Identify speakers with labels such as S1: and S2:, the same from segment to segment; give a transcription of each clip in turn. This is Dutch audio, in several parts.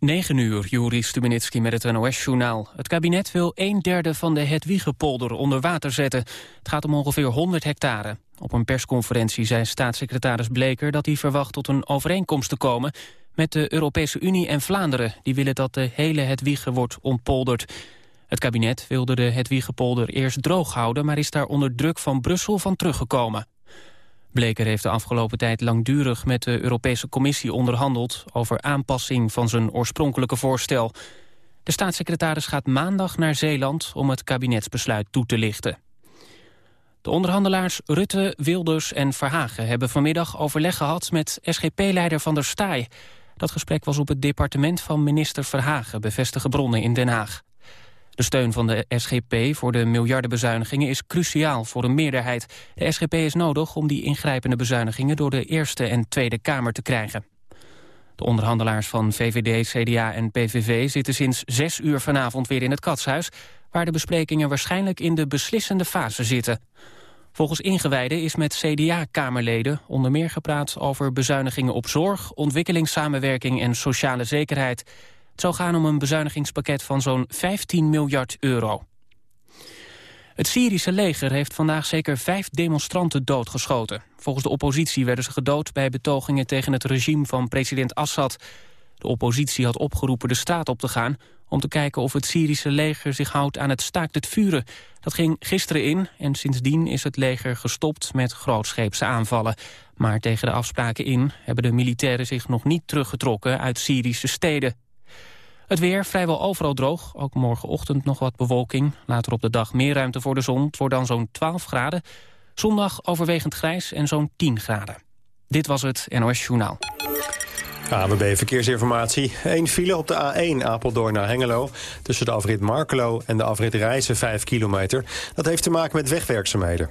S1: 9 uur, Juri Stubenitski met het NOS-journaal. Het kabinet wil een derde van de Hedwiegepolder onder water zetten. Het gaat om ongeveer 100 hectare. Op een persconferentie zei staatssecretaris Bleker... dat hij verwacht tot een overeenkomst te komen met de Europese Unie en Vlaanderen. Die willen dat de hele Hedwiege wordt ontpolderd. Het kabinet wilde de Hedwiegepolder eerst droog houden... maar is daar onder druk van Brussel van teruggekomen. Bleker heeft de afgelopen tijd langdurig met de Europese Commissie onderhandeld over aanpassing van zijn oorspronkelijke voorstel. De staatssecretaris gaat maandag naar Zeeland om het kabinetsbesluit toe te lichten. De onderhandelaars Rutte, Wilders en Verhagen hebben vanmiddag overleg gehad met SGP-leider Van der Staaij. Dat gesprek was op het departement van minister Verhagen, bevestigen bronnen in Den Haag. De steun van de SGP voor de miljardenbezuinigingen is cruciaal voor een meerderheid. De SGP is nodig om die ingrijpende bezuinigingen door de Eerste en Tweede Kamer te krijgen. De onderhandelaars van VVD, CDA en PVV zitten sinds zes uur vanavond weer in het Katshuis, waar de besprekingen waarschijnlijk in de beslissende fase zitten. Volgens ingewijden is met CDA-kamerleden onder meer gepraat over bezuinigingen op zorg, ontwikkelingssamenwerking en sociale zekerheid. Het zou gaan om een bezuinigingspakket van zo'n 15 miljard euro. Het Syrische leger heeft vandaag zeker vijf demonstranten doodgeschoten. Volgens de oppositie werden ze gedood bij betogingen tegen het regime van president Assad. De oppositie had opgeroepen de straat op te gaan... om te kijken of het Syrische leger zich houdt aan het staakt het vuren. Dat ging gisteren in en sindsdien is het leger gestopt met grootscheepse aanvallen. Maar tegen de afspraken in hebben de militairen zich nog niet teruggetrokken uit Syrische steden. Het weer vrijwel overal droog. Ook morgenochtend nog wat bewolking. Later op de dag meer ruimte voor de zon. Het wordt dan zo'n 12 graden. Zondag overwegend grijs en zo'n 10 graden. Dit was het NOS Journaal.
S2: ABB Verkeersinformatie. Eén file op de A1 Apeldoorn naar Hengelo. Tussen de afrit Markelo en de afrit Rijssen 5 kilometer. Dat heeft te maken met wegwerkzaamheden.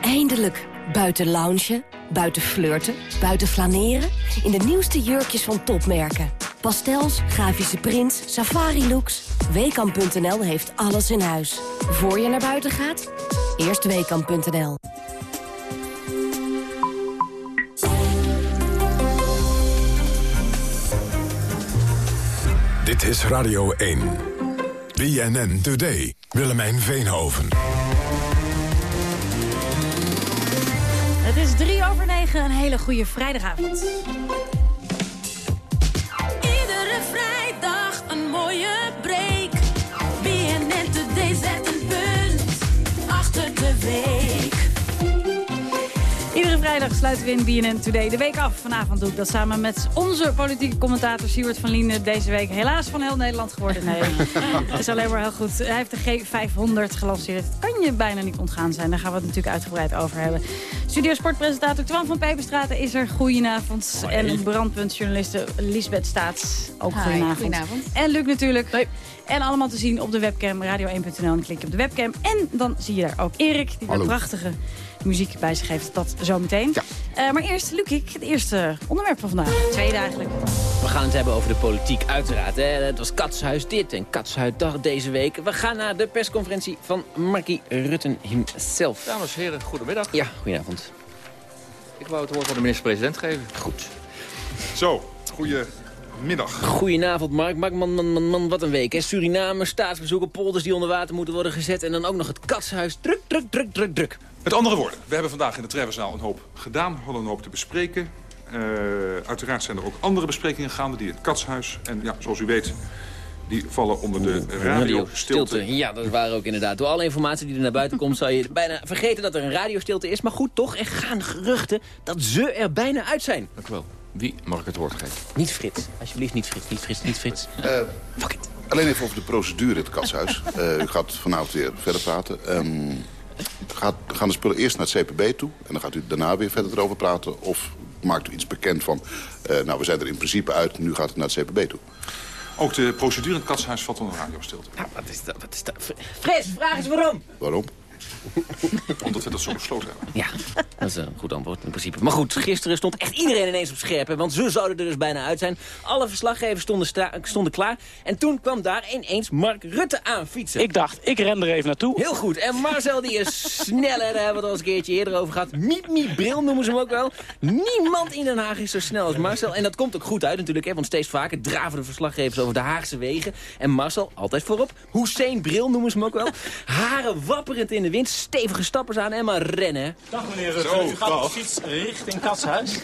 S3: Eindelijk. Buiten loungen, buiten flirten, buiten flaneren. In de nieuwste jurkjes van topmerken. Pastels, grafische prints, safari-looks. Weekamp.nl heeft alles in huis. Voor je naar buiten gaat, eerst Weekamp.nl.
S4: Dit is Radio 1. BNN Today. Willemijn Veenhoven.
S5: Het is drie over negen, een hele goede vrijdagavond. Iedere vrijdag een mooie break. BNN Today zet een punt achter de week. Vrijdag sluiten we in BNN Today de week af. Vanavond doe ik dat samen met onze politieke commentator Siewert van Lienen. Deze week helaas van heel Nederland geworden. Nee, het is alleen maar heel goed. Hij heeft de G500 gelanceerd. Het kan je bijna niet ontgaan zijn. Daar gaan we het natuurlijk uitgebreid over hebben. Studio Sportpresentator Twan van Peperstraten is er. Goedenavond. En brandpuntjournaliste Lisbeth Staats. Ook
S6: Hi,
S5: goedenavond.
S6: goedenavond.
S5: En Luc natuurlijk. En allemaal te zien op de webcam radio1.nl. En klik je op de webcam. En dan zie je daar ook Erik, die prachtige muziek bij zich heeft. Dat zometeen. Eh, maar eerst, Luc, het eerste onderwerp van vandaag. Tweede eigenlijk.
S7: We gaan het hebben over de politiek, uiteraard. Hè. Het was Katshuis dit en Katshuis dat deze week. We gaan naar de persconferentie van Markie Rutten himself.
S8: Dames en heren, goedemiddag.
S7: Ja, goedenavond.
S8: Ik wou het woord aan de minister-president geven.
S7: Goed.
S9: Zo, goedemiddag.
S7: Goedenavond, Mark. Mark, man, man, man, man, wat een week. Hè. Suriname, staatsbezoeken, polders die onder water moeten worden gezet... en dan ook nog het Katshuis. Druk, druk, druk, druk, druk.
S9: Met andere woorden, we hebben vandaag in de Trevenszaal een hoop gedaan. We hadden een hoop te bespreken. Eh, uiteraard zijn er ook andere besprekingen gaande, die in het Katshuis. En ja, zoals u weet, die vallen onder de radiostilte.
S7: Ja, dat waren ook inderdaad. Door alle informatie die er naar buiten komt... zou je bijna vergeten dat er een radiostilte is. Maar goed, toch, er gaan geruchten dat ze er bijna uit zijn.
S8: Dank u wel. Wie mag ik het woord geven?
S7: Niet Frits. Alsjeblieft, niet Frits. Niet Frits, niet Frits.
S10: Eh,
S7: Fuck it.
S10: alleen even over de procedure in het katshuis. Eh, u gaat vanavond weer verder praten. Ehm,
S6: Gaat, gaan de spullen eerst naar het CPB toe... en dan gaat u daarna weer verder erover praten... of maakt u iets bekend van... Uh, nou, we zijn er in principe uit, nu gaat het naar het CPB toe.
S9: Ook de procedure in het katshuis valt onder radiostilte.
S7: Nou, wat is dat? Wat is dat? Fris, vraag eens waarom.
S6: Waarom?
S9: Omdat we dat zo besloten hebben.
S7: Ja, dat is een goed antwoord in principe. Maar goed, gisteren stond echt iedereen ineens op scherp. Want zo zouden er dus bijna uit zijn. Alle verslaggevers stonden, stonden klaar. En toen kwam daar ineens Mark Rutte aan fietsen.
S10: Ik dacht, ik ren er even naartoe.
S7: Heel goed. En Marcel die is sneller. Daar hebben we het al eens een keertje eerder over gehad. Miep Bril noemen ze hem ook wel. Niemand in Den Haag is zo snel als Marcel. En dat komt ook goed uit natuurlijk. Hè, want steeds vaker draven de verslaggevers over de Haagse wegen. En Marcel altijd voorop. Hussein Bril noemen ze hem ook wel. Haren wapperend in de wind stevige stappers aan en maar rennen.
S10: Dag meneer Rutte, u gaat op fiets richting Katshuis.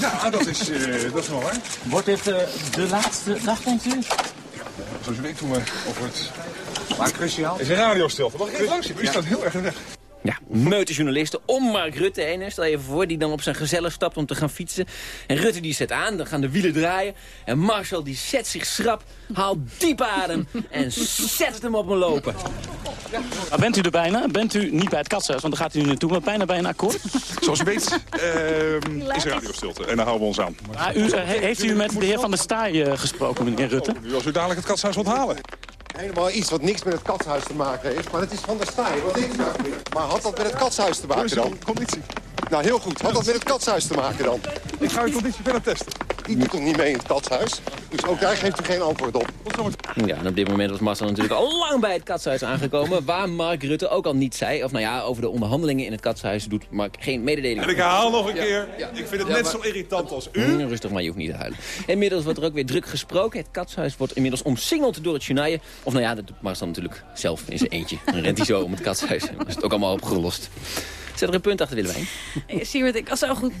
S9: Ja, dat is, uh, dat is wel waar.
S10: Wordt dit uh, de laatste dag, denkt u?
S9: Zoals u weet doen we over het...
S10: Maar cruciaal.
S9: is een radiostilte. Mag ik even langs? U staat heel erg weg.
S7: Ja, meute journalisten om Mark Rutte heen. Stel je even voor, die dan op zijn gezellig stapt om te gaan fietsen. En Rutte die zet aan, dan gaan de wielen draaien. En Marcel die zet zich schrap, haalt diep adem en zet hem op een lopen.
S10: Bent u er bijna? Bent u niet bij het katshuis, want dan gaat u nu naartoe, maar bijna bij een akkoord?
S9: Zoals u weet uh, is er radiostilte en daar houden we ons aan.
S10: Maar u, uh, heeft u met de heer Van der Staaij uh, gesproken, meneer Rutte?
S9: Nu als u dadelijk het katshuis wilt halen.
S11: Helemaal iets wat niks met het katshuis te maken heeft. Maar het is van der Staaij. Wat is nou? Maar had dat met het katshuis te maken dan?
S9: Conditie.
S11: Nou, heel goed. Had dat met het katshuis te maken dan?
S9: Ik ga uw conditie verder testen.
S11: Die doet niet mee in het katshuis? Dus ook daar geeft u geen antwoord op.
S7: Ja, en op dit moment was Marcel natuurlijk al lang bij het katshuis aangekomen... waar Mark Rutte ook al niet zei. Of nou ja, over de onderhandelingen in het katshuis doet Mark geen mededeling.
S9: En ik herhaal nog een keer. Ik vind het net zo irritant als u.
S7: Mm, rustig, maar je hoeft niet te huilen. Inmiddels wordt er ook weer druk gesproken. Het katshuis wordt inmiddels omsingeld door het journaal. Of nou ja, dat doet Marcel natuurlijk zelf in zijn eentje. Dan rent hij zo om het katshuis. Dan is het ook allemaal opgelost. Zet er een punt achter, Willemijn.
S5: Siewert, ik kan zo goed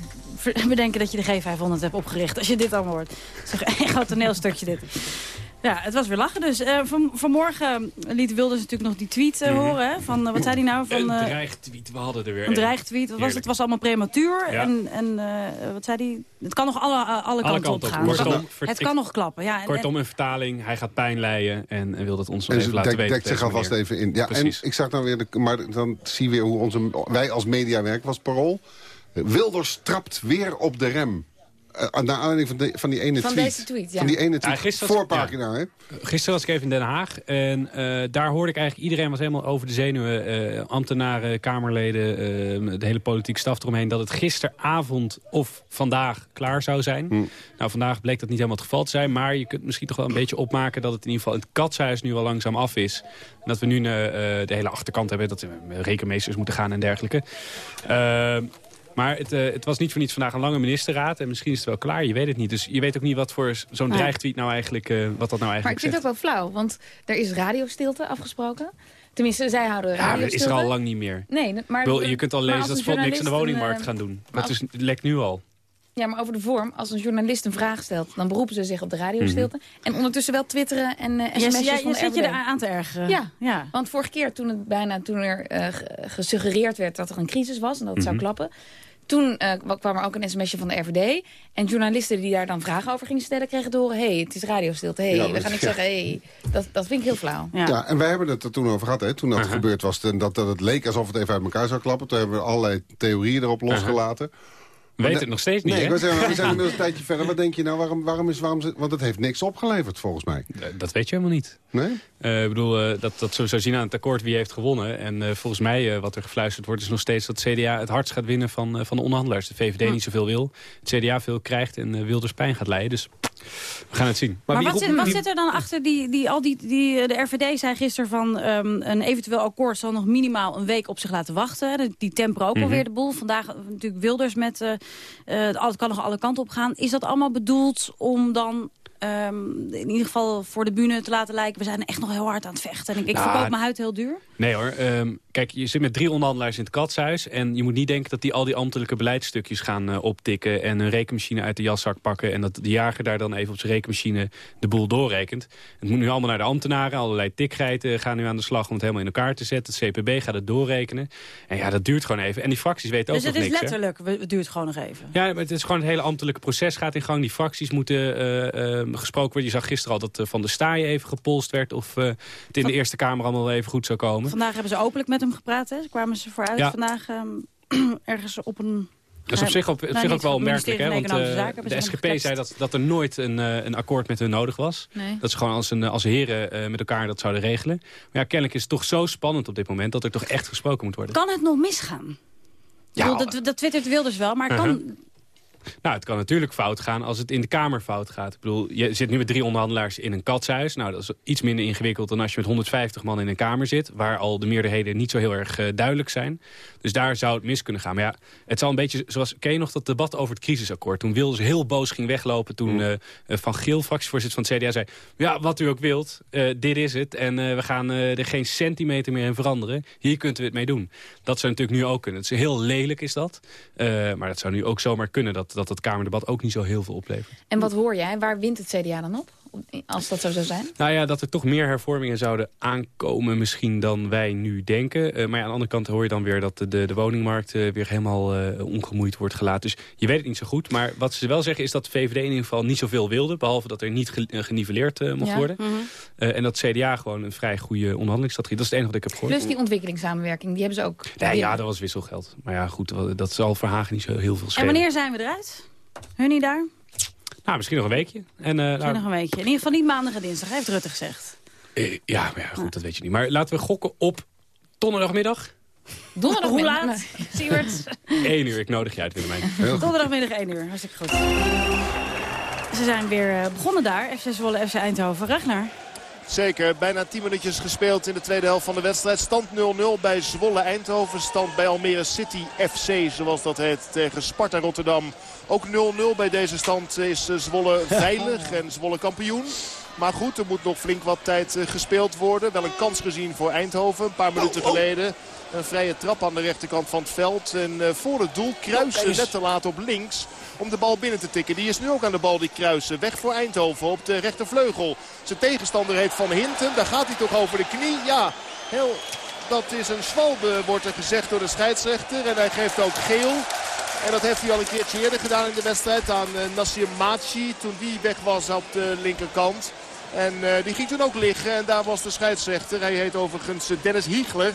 S5: bedenken dat je de G500 hebt opgericht. Als je dit allemaal hoort. Het is een groot toneelstukje dit. Ja, het was weer lachen dus. Uh, van, vanmorgen liet Wilders natuurlijk nog die tweet uh, horen. Hè? Van, uh, wat zei hij nou? Van,
S12: een dreigtweet, we hadden er weer
S5: een. dreigtweet, wat was, het was allemaal prematuur. Ja. En, en wat zei hij? Het kan nog alle, alle, alle kanten op gaan.
S12: Kortom,
S5: het kan nog klappen, ja. En,
S12: kortom, een vertaling, hij gaat pijn leiden en, en wil dat ons nog even laten weten.
S13: Dekt zich alvast even in. Ja, Precies. en ik zag dan weer, de, maar dan zie je weer hoe onze, wij als media werken, was parool. Wilders trapt weer op de rem. Uh, naar aanleiding van, de, van die ene
S14: van
S13: tweet.
S14: Deze tweet ja.
S13: Van die ene tweet. Ja, Voorpagina,
S12: ja. hè? Gisteren was ik even in Den Haag. En uh, daar hoorde ik eigenlijk... Iedereen was helemaal over de zenuwen. Uh, ambtenaren, kamerleden, de hele politieke staf eromheen... dat het gisteravond of vandaag klaar zou zijn. Hm. Nou, vandaag bleek dat niet helemaal het geval te zijn. Maar je kunt misschien toch wel een beetje opmaken... dat het in ieder geval in het katshuis nu al langzaam af is. En dat we nu de hele achterkant hebben. Dat we rekenmeesters moeten gaan en dergelijke. Maar het, uh, het, was niet voor niets vandaag een lange ministerraad. En misschien is het wel klaar, je weet het niet. Dus je weet ook niet wat voor zo'n dreigtweet nou eigenlijk, uh, wat dat nou eigenlijk
S14: Maar ik vind het ook wel flauw, want er is radiostilte afgesproken. Tenminste, zij houden
S12: Ja, dat is er al lang niet meer.
S14: Nee, maar...
S12: Bedoel, je kunt al lezen dat Volt niks aan de woningmarkt een, gaan doen. Als, is, het lekt nu al.
S14: Ja, maar over de vorm. Als een journalist een vraag stelt, dan beroepen ze zich op de radiostilte. Mm -hmm. En ondertussen wel twitteren en uh, sms'jes
S5: ja,
S14: van
S5: je zit je er aan te ergeren.
S14: Ja, ja, want vorige keer toen, het bijna, toen er uh, gesuggereerd werd dat er een crisis was... en dat het mm -hmm. zou klappen... Toen uh, kwam er ook een sms'je van de RVD. En journalisten die daar dan vragen over gingen stellen... kregen te horen, hé, hey, het is radiostilte. Hé, hey, ja, we gaan niet ja. zeggen, hé. Hey. Dat, dat vind ik heel flauw.
S13: Ja. ja, en wij hebben het er toen over gehad. Hè, toen dat uh -huh. gebeurd was, dat, dat het leek alsof het even uit elkaar zou klappen. Toen hebben we allerlei theorieën erop losgelaten. Uh -huh.
S12: We weten het nog steeds niet,
S13: nee, we zijn, we zijn inmiddels een tijdje verder. Wat denk je nou, waarom, waarom is... Waarom, want het heeft niks opgeleverd, volgens mij.
S12: Dat weet je helemaal niet.
S13: Nee?
S12: Uh, ik bedoel, uh, dat, dat zo zou zien aan het akkoord wie heeft gewonnen. En uh, volgens mij, wat er gefluisterd wordt, is nog steeds dat CDA het hardst gaat winnen van, van de onderhandelaars. De VVD ja. niet zoveel wil, het CDA veel krijgt en Wilders pijn gaat leiden. Dus we gaan het zien.
S5: Maar, maar wat, zit, wat zit er dan achter die, die, al die, die... De RVD zei gisteren van um, een eventueel akkoord zal nog minimaal een week op zich laten wachten. Die temperen ook mm -hmm. alweer de boel. Vandaag natuurlijk Wilders met... het kan nog alle kanten op gaan. Is dat allemaal bedoeld om dan Um, in ieder geval voor de bühne te laten lijken... we zijn echt nog heel hard aan het vechten. En ik, ik nou, verkoop mijn huid heel duur.
S12: Nee hoor. Um, kijk, je zit met drie onderhandelaars in het katshuis... en je moet niet denken dat die al die ambtelijke beleidstukjes gaan uh, optikken... en een rekenmachine uit de jaszak pakken... en dat de jager daar dan even op zijn rekenmachine de boel doorrekent. Het moet nu allemaal naar de ambtenaren. Allerlei tikgeiten gaan nu aan de slag om het helemaal in elkaar te zetten. Het CPB gaat het doorrekenen. En ja, dat duurt gewoon even. En die fracties weten
S5: dus
S12: ook nog niks.
S5: Dus het is letterlijk, het duurt gewoon nog even?
S12: Ja, maar het is gewoon het hele ambtelijke proces gaat in gang. Die fracties moeten... Uh, uh, gesproken worden. Je zag gisteren al dat Van de Staaien even gepolst werd... of het in de Eerste Kamer allemaal even goed zou komen.
S5: Vandaag hebben ze openlijk met met hem gepraat, hè? kwamen ze vooruit
S12: Ja.
S5: vandaag ehm, ergens op een...
S12: Dat is op zich, op, op
S5: Nou,
S12: zich ook wel
S5: het
S12: opmerkelijk, hè? Want eh, de
S5: ze
S12: SGP zei dat, dat er nooit een, eh, een akkoord met hun nodig was.
S5: Nee.
S12: Dat ze gewoon als, een, als heren eh, met elkaar dat zouden regelen. Maar ja, kennelijk is het toch zo spannend op dit moment... dat er toch echt gesproken moet worden.
S5: Kan het nog misgaan?
S12: Ja.
S5: Ja. dat, dat twittert Wilders wel, maar kan...
S12: Nou, het kan natuurlijk fout gaan als het in de Kamer fout gaat. Ik bedoel, je zit nu met drie onderhandelaars in een katshuis. Nou, dat is iets minder ingewikkeld dan als je met 150 man in een Kamer zit... waar al de meerderheden niet zo heel erg eh, duidelijk zijn. Dus daar zou het mis kunnen gaan. Maar ja, het zal een beetje zoals... Ken je nog dat debat over het crisisakkoord? Toen Wilders heel boos ging weglopen. Toen eh, Van Geel, fractievoorzitter van het CDA, zei... ja, wat u ook wilt, dit is het. En we gaan er geen centimeter meer in veranderen. Hier kunt u het mee doen. Dat zou natuurlijk nu ook kunnen. Het is heel lelijk, is dat. Maar dat zou nu ook zomaar kunnen... dat dat het Kamerdebat ook niet zo heel veel oplevert.
S14: En wat hoor jij? Waar wint het CDA dan op? Als dat zo zou zijn?
S12: Nou ja, dat er toch meer hervormingen zouden aankomen misschien dan wij nu denken. Eh, maar ja, aan de andere kant hoor je dan weer dat de, de, woningmarkt eh, weer helemaal eh, ongemoeid wordt gelaten. Dus je weet het niet zo goed. Maar wat ze wel zeggen is dat de VVD in ieder geval niet zoveel wilde. Behalve dat er niet ge- geniveleerd mocht
S14: Ja.
S12: worden.
S14: Mhm.
S12: Eh, en dat CDA gewoon een vrij goede onderhandelingsstrategie. Dat is het enige wat ik heb gehoord.
S14: Plus die ontwikkelingssamenwerking, die hebben ze ook.
S12: Nee, ja, dat was wisselgeld. Maar ja, goed, dat zal voor Hagen niet zo heel veel
S5: En
S12: schelen.
S5: wanneer zijn we eruit? Hunnie daar?
S12: Nou, misschien nog een weekje. En, eh,
S5: Misschien
S12: nou,
S5: nog een weekje. In ieder geval niet maandag en dinsdag, heeft Rutte gezegd.
S12: eh, ja, maar ja, goed, dat weet je niet. Maar laten we gokken op donderdagmiddag.
S14: Donderdagmiddag?
S5: Hoe laat? Siewert?
S12: 1 uur, ik nodig je uit, Willemijn.
S5: Donderdagmiddag 1 uur, hartstikke goed. Ze zijn weer eh, begonnen daar, FC Zwolle, FC Eindhoven. Ragnar?
S15: Zeker, bijna 10 minuutjes gespeeld in de tweede helft van de wedstrijd. Stand 0-0 bij Zwolle Eindhoven. Stand bij Almere City FC, zoals dat heet, tegen Sparta Rotterdam. Ook 0-0 bij deze stand is eh, Zwolle veilig en Zwolle kampioen. Maar goed, er moet nog flink wat tijd eh, gespeeld worden. Wel een kans gezien voor Eindhoven, een paar minuten geleden. Een vrije trap aan de rechterkant van het veld. En eh, voor het doel kruisen net te laat op links om de bal binnen te tikken. Die is nu ook aan de bal, die kruisen. Weg voor Eindhoven op de rechtervleugel. Zijn tegenstander heet Van Hinten. Daar gaat hij toch over de knie. Ja, heel... Dat is een zwalbe, wordt er gezegd door de scheidsrechter. En hij geeft ook geel. En dat heeft hij al een keertje eerder gedaan in de wedstrijd aan uh, Nasir Machi. Toen die weg was op de linkerkant. En uh, die ging toen ook liggen. En daar was de scheidsrechter. Hij heet overigens Dennis Hiegler.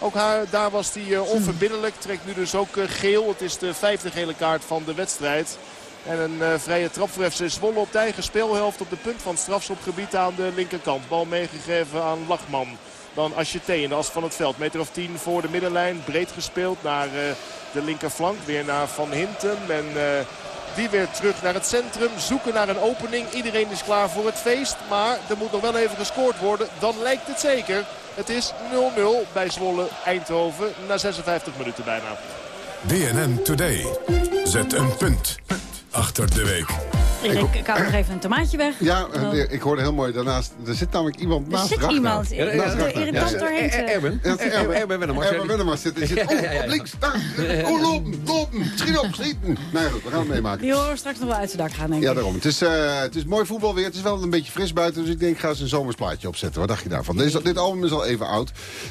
S15: Ook haar, daar was hij uh, onverbiddelijk. Trekt nu dus ook uh, geel. Het is de vijfde gele kaart van de wedstrijd. En een uh, vrije trap voor FC Zwolle op de eigen speelhelft op de punt van het strafschopgebied aan de linkerkant. Bal meegegeven aan Lachman. Dan Asjeté in de as van het veld. Meter of tien voor de middenlijn. Breed gespeeld naar de linkerflank. Weer naar Van Hinten. En die weer terug naar het centrum. Zoeken naar een opening. Iedereen is klaar voor het feest. Maar er moet nog wel even gescoord worden. Dan lijkt het zeker. Het is 0-0 bij Zwolle Eindhoven. Na 56 minuten bijna.
S4: BNN Today. Zet een punt achter de week.
S5: Ik, ik hou nog even een tomaatje weg.
S13: Ja, uh, ik hoorde heel mooi daarnaast. Er zit namelijk iemand
S5: er
S13: naast
S5: zit
S13: Ragnar.
S5: iemand. Ja,
S13: naast
S5: ja, irritant doorheen.
S7: Erben.
S13: Erben Wennemars. Erben Wennemars zit. zit oh, op links, daar. Oh, lopen, lopen. Schiet op, schieten. Nou ja, goed, we gaan het meemaken.
S5: Die horen straks nog wel uit zijn dak gaan, denk ik.
S13: Ja, daarom. Het is, uh, het is mooi voetbal weer. Het is wel een beetje fris buiten. Dus ik denk, ik ga eens een zomersplaatje opzetten. Wat dacht je daarvan? Deze, dit album is al even oud.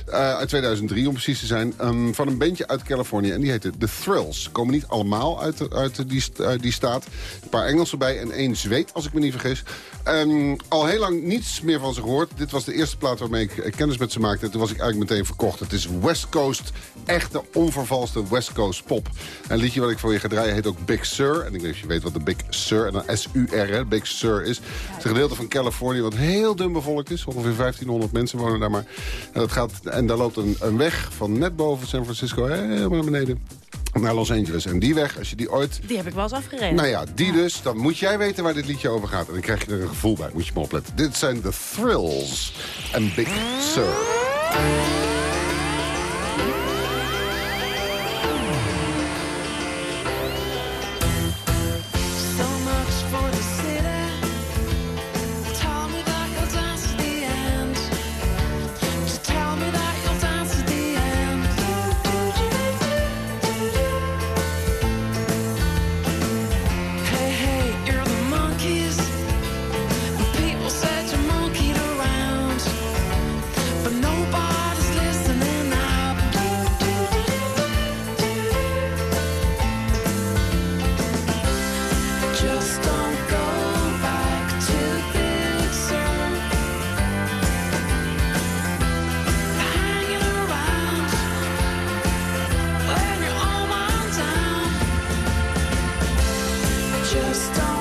S13: Uh, uit 2003, om precies te zijn. Um, van een bandje uit Californië. En die heette The Thrills. Komen niet allemaal uit, uit die, uit die staat. Een paar Engelsen bij en één Zweed als ik me niet vergis. Um, al heel lang niets meer van ze gehoord. Dit was de eerste plaat waarmee ik kennis met ze maakte. Toen was ik eigenlijk meteen verkocht. Het is West Coast, echte onvervalste West Coast pop. Een liedje wat ik voor je ga draaien heet ook Big Sur. En ik weet niet of je weet wat de Big Sur, en dan S-U-R, Big Sur is. Het is een gedeelte van Californië wat heel dun bevolkt is. Ongeveer 1500 mensen wonen daar maar. En, dat gaat, en daar loopt een, een weg van net boven San Francisco helemaal naar beneden naar Los Angeles. En die weg, als je die ooit...
S5: Die heb ik wel eens afgereden.
S13: Nou ja, die dus. Dan moet jij weten waar dit liedje over gaat. En dan krijg je er een gevoel bij. Moet je maar opletten. Dit zijn The Thrills en Big Sur.
S16: Just don't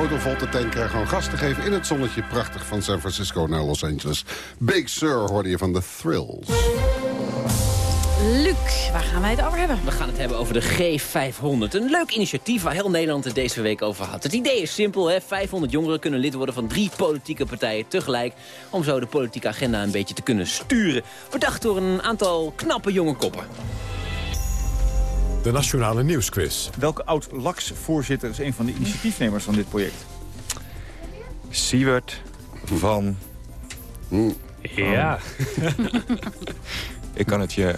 S13: auto vol te tanken en gewoon gas te geven in het zonnetje. Prachtig van San Francisco naar Los Angeles. Big Sur hoorde je van The Thrills.
S5: Luc, waar gaan wij het over hebben?
S7: We gaan het hebben over de G500. Een leuk initiatief waar heel Nederland het deze week over had. Het idee is simpel, hè? 500 jongeren kunnen lid worden van drie politieke partijen tegelijk... om zo de politieke agenda een beetje te kunnen sturen. Bedacht door een aantal knappe jonge koppen.
S4: De Nationale Nieuwsquiz.
S17: Welke oud-LAX-voorzitter is een van de initiatiefnemers van dit project? Siewert van...
S12: Ja.
S17: Ik kan het je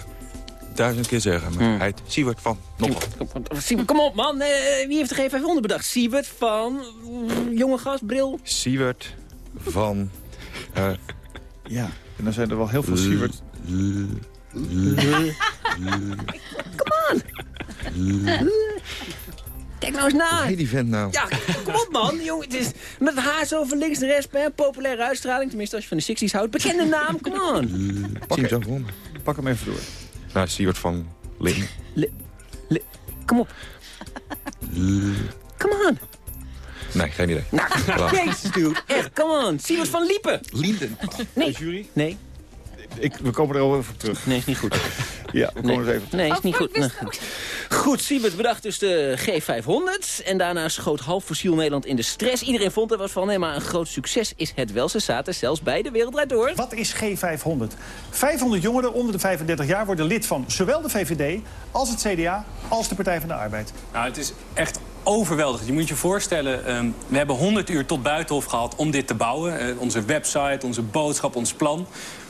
S17: duizend keer zeggen, maar hij heet Siewert van Noppel.
S7: Kom op man, Eh, wie heeft de G500 bedacht? Siebert van... mm, jonge gast, bril?
S17: Siewert van... eh, ja, en dan zijn er wel heel veel Siewert...
S7: Kom aan! Kijk nou eens na.
S17: Die vent nou?
S7: Ja, kom op man. Jongen, het is met het haar zo van links naar rechts. hè, Populaire uitstraling, tenminste als je van de 60s houdt. Bekende naam, kom on.
S17: Pak hem zo. Pak hem even door. Nou, Siewert van Ling.
S7: Kom op. Come on.
S17: Nee, geen idee.
S7: Nou, jezus dude. Echt, come on. Siewert van Liepen.
S17: Linden.
S7: Nee.
S17: jury?
S7: Nee.
S17: Ik, we komen er al even op terug.
S7: Nee, is niet goed.
S17: Ja, we komen er even op
S7: Nee,
S17: terug.
S7: is niet goed. Nee. Goed, Siebert bedacht dus de G500. En daarna schoot half fossiel Nederland in de stress. Iedereen vond er wat van. Nee, maar een groot succes is het wel. Ze zaten zelfs bij de Wereld Draait Door.
S18: Wat is G500? 500 jongeren onder de 35 jaar worden lid van zowel de VVD als het CDA als de Partij van de Arbeid.
S19: Nou, het is echt overweldigend. Je moet je voorstellen, ehm, we hebben 100 uur tot Buitenhof gehad om dit te bouwen. Eh, onze website, onze boodschap, ons plan.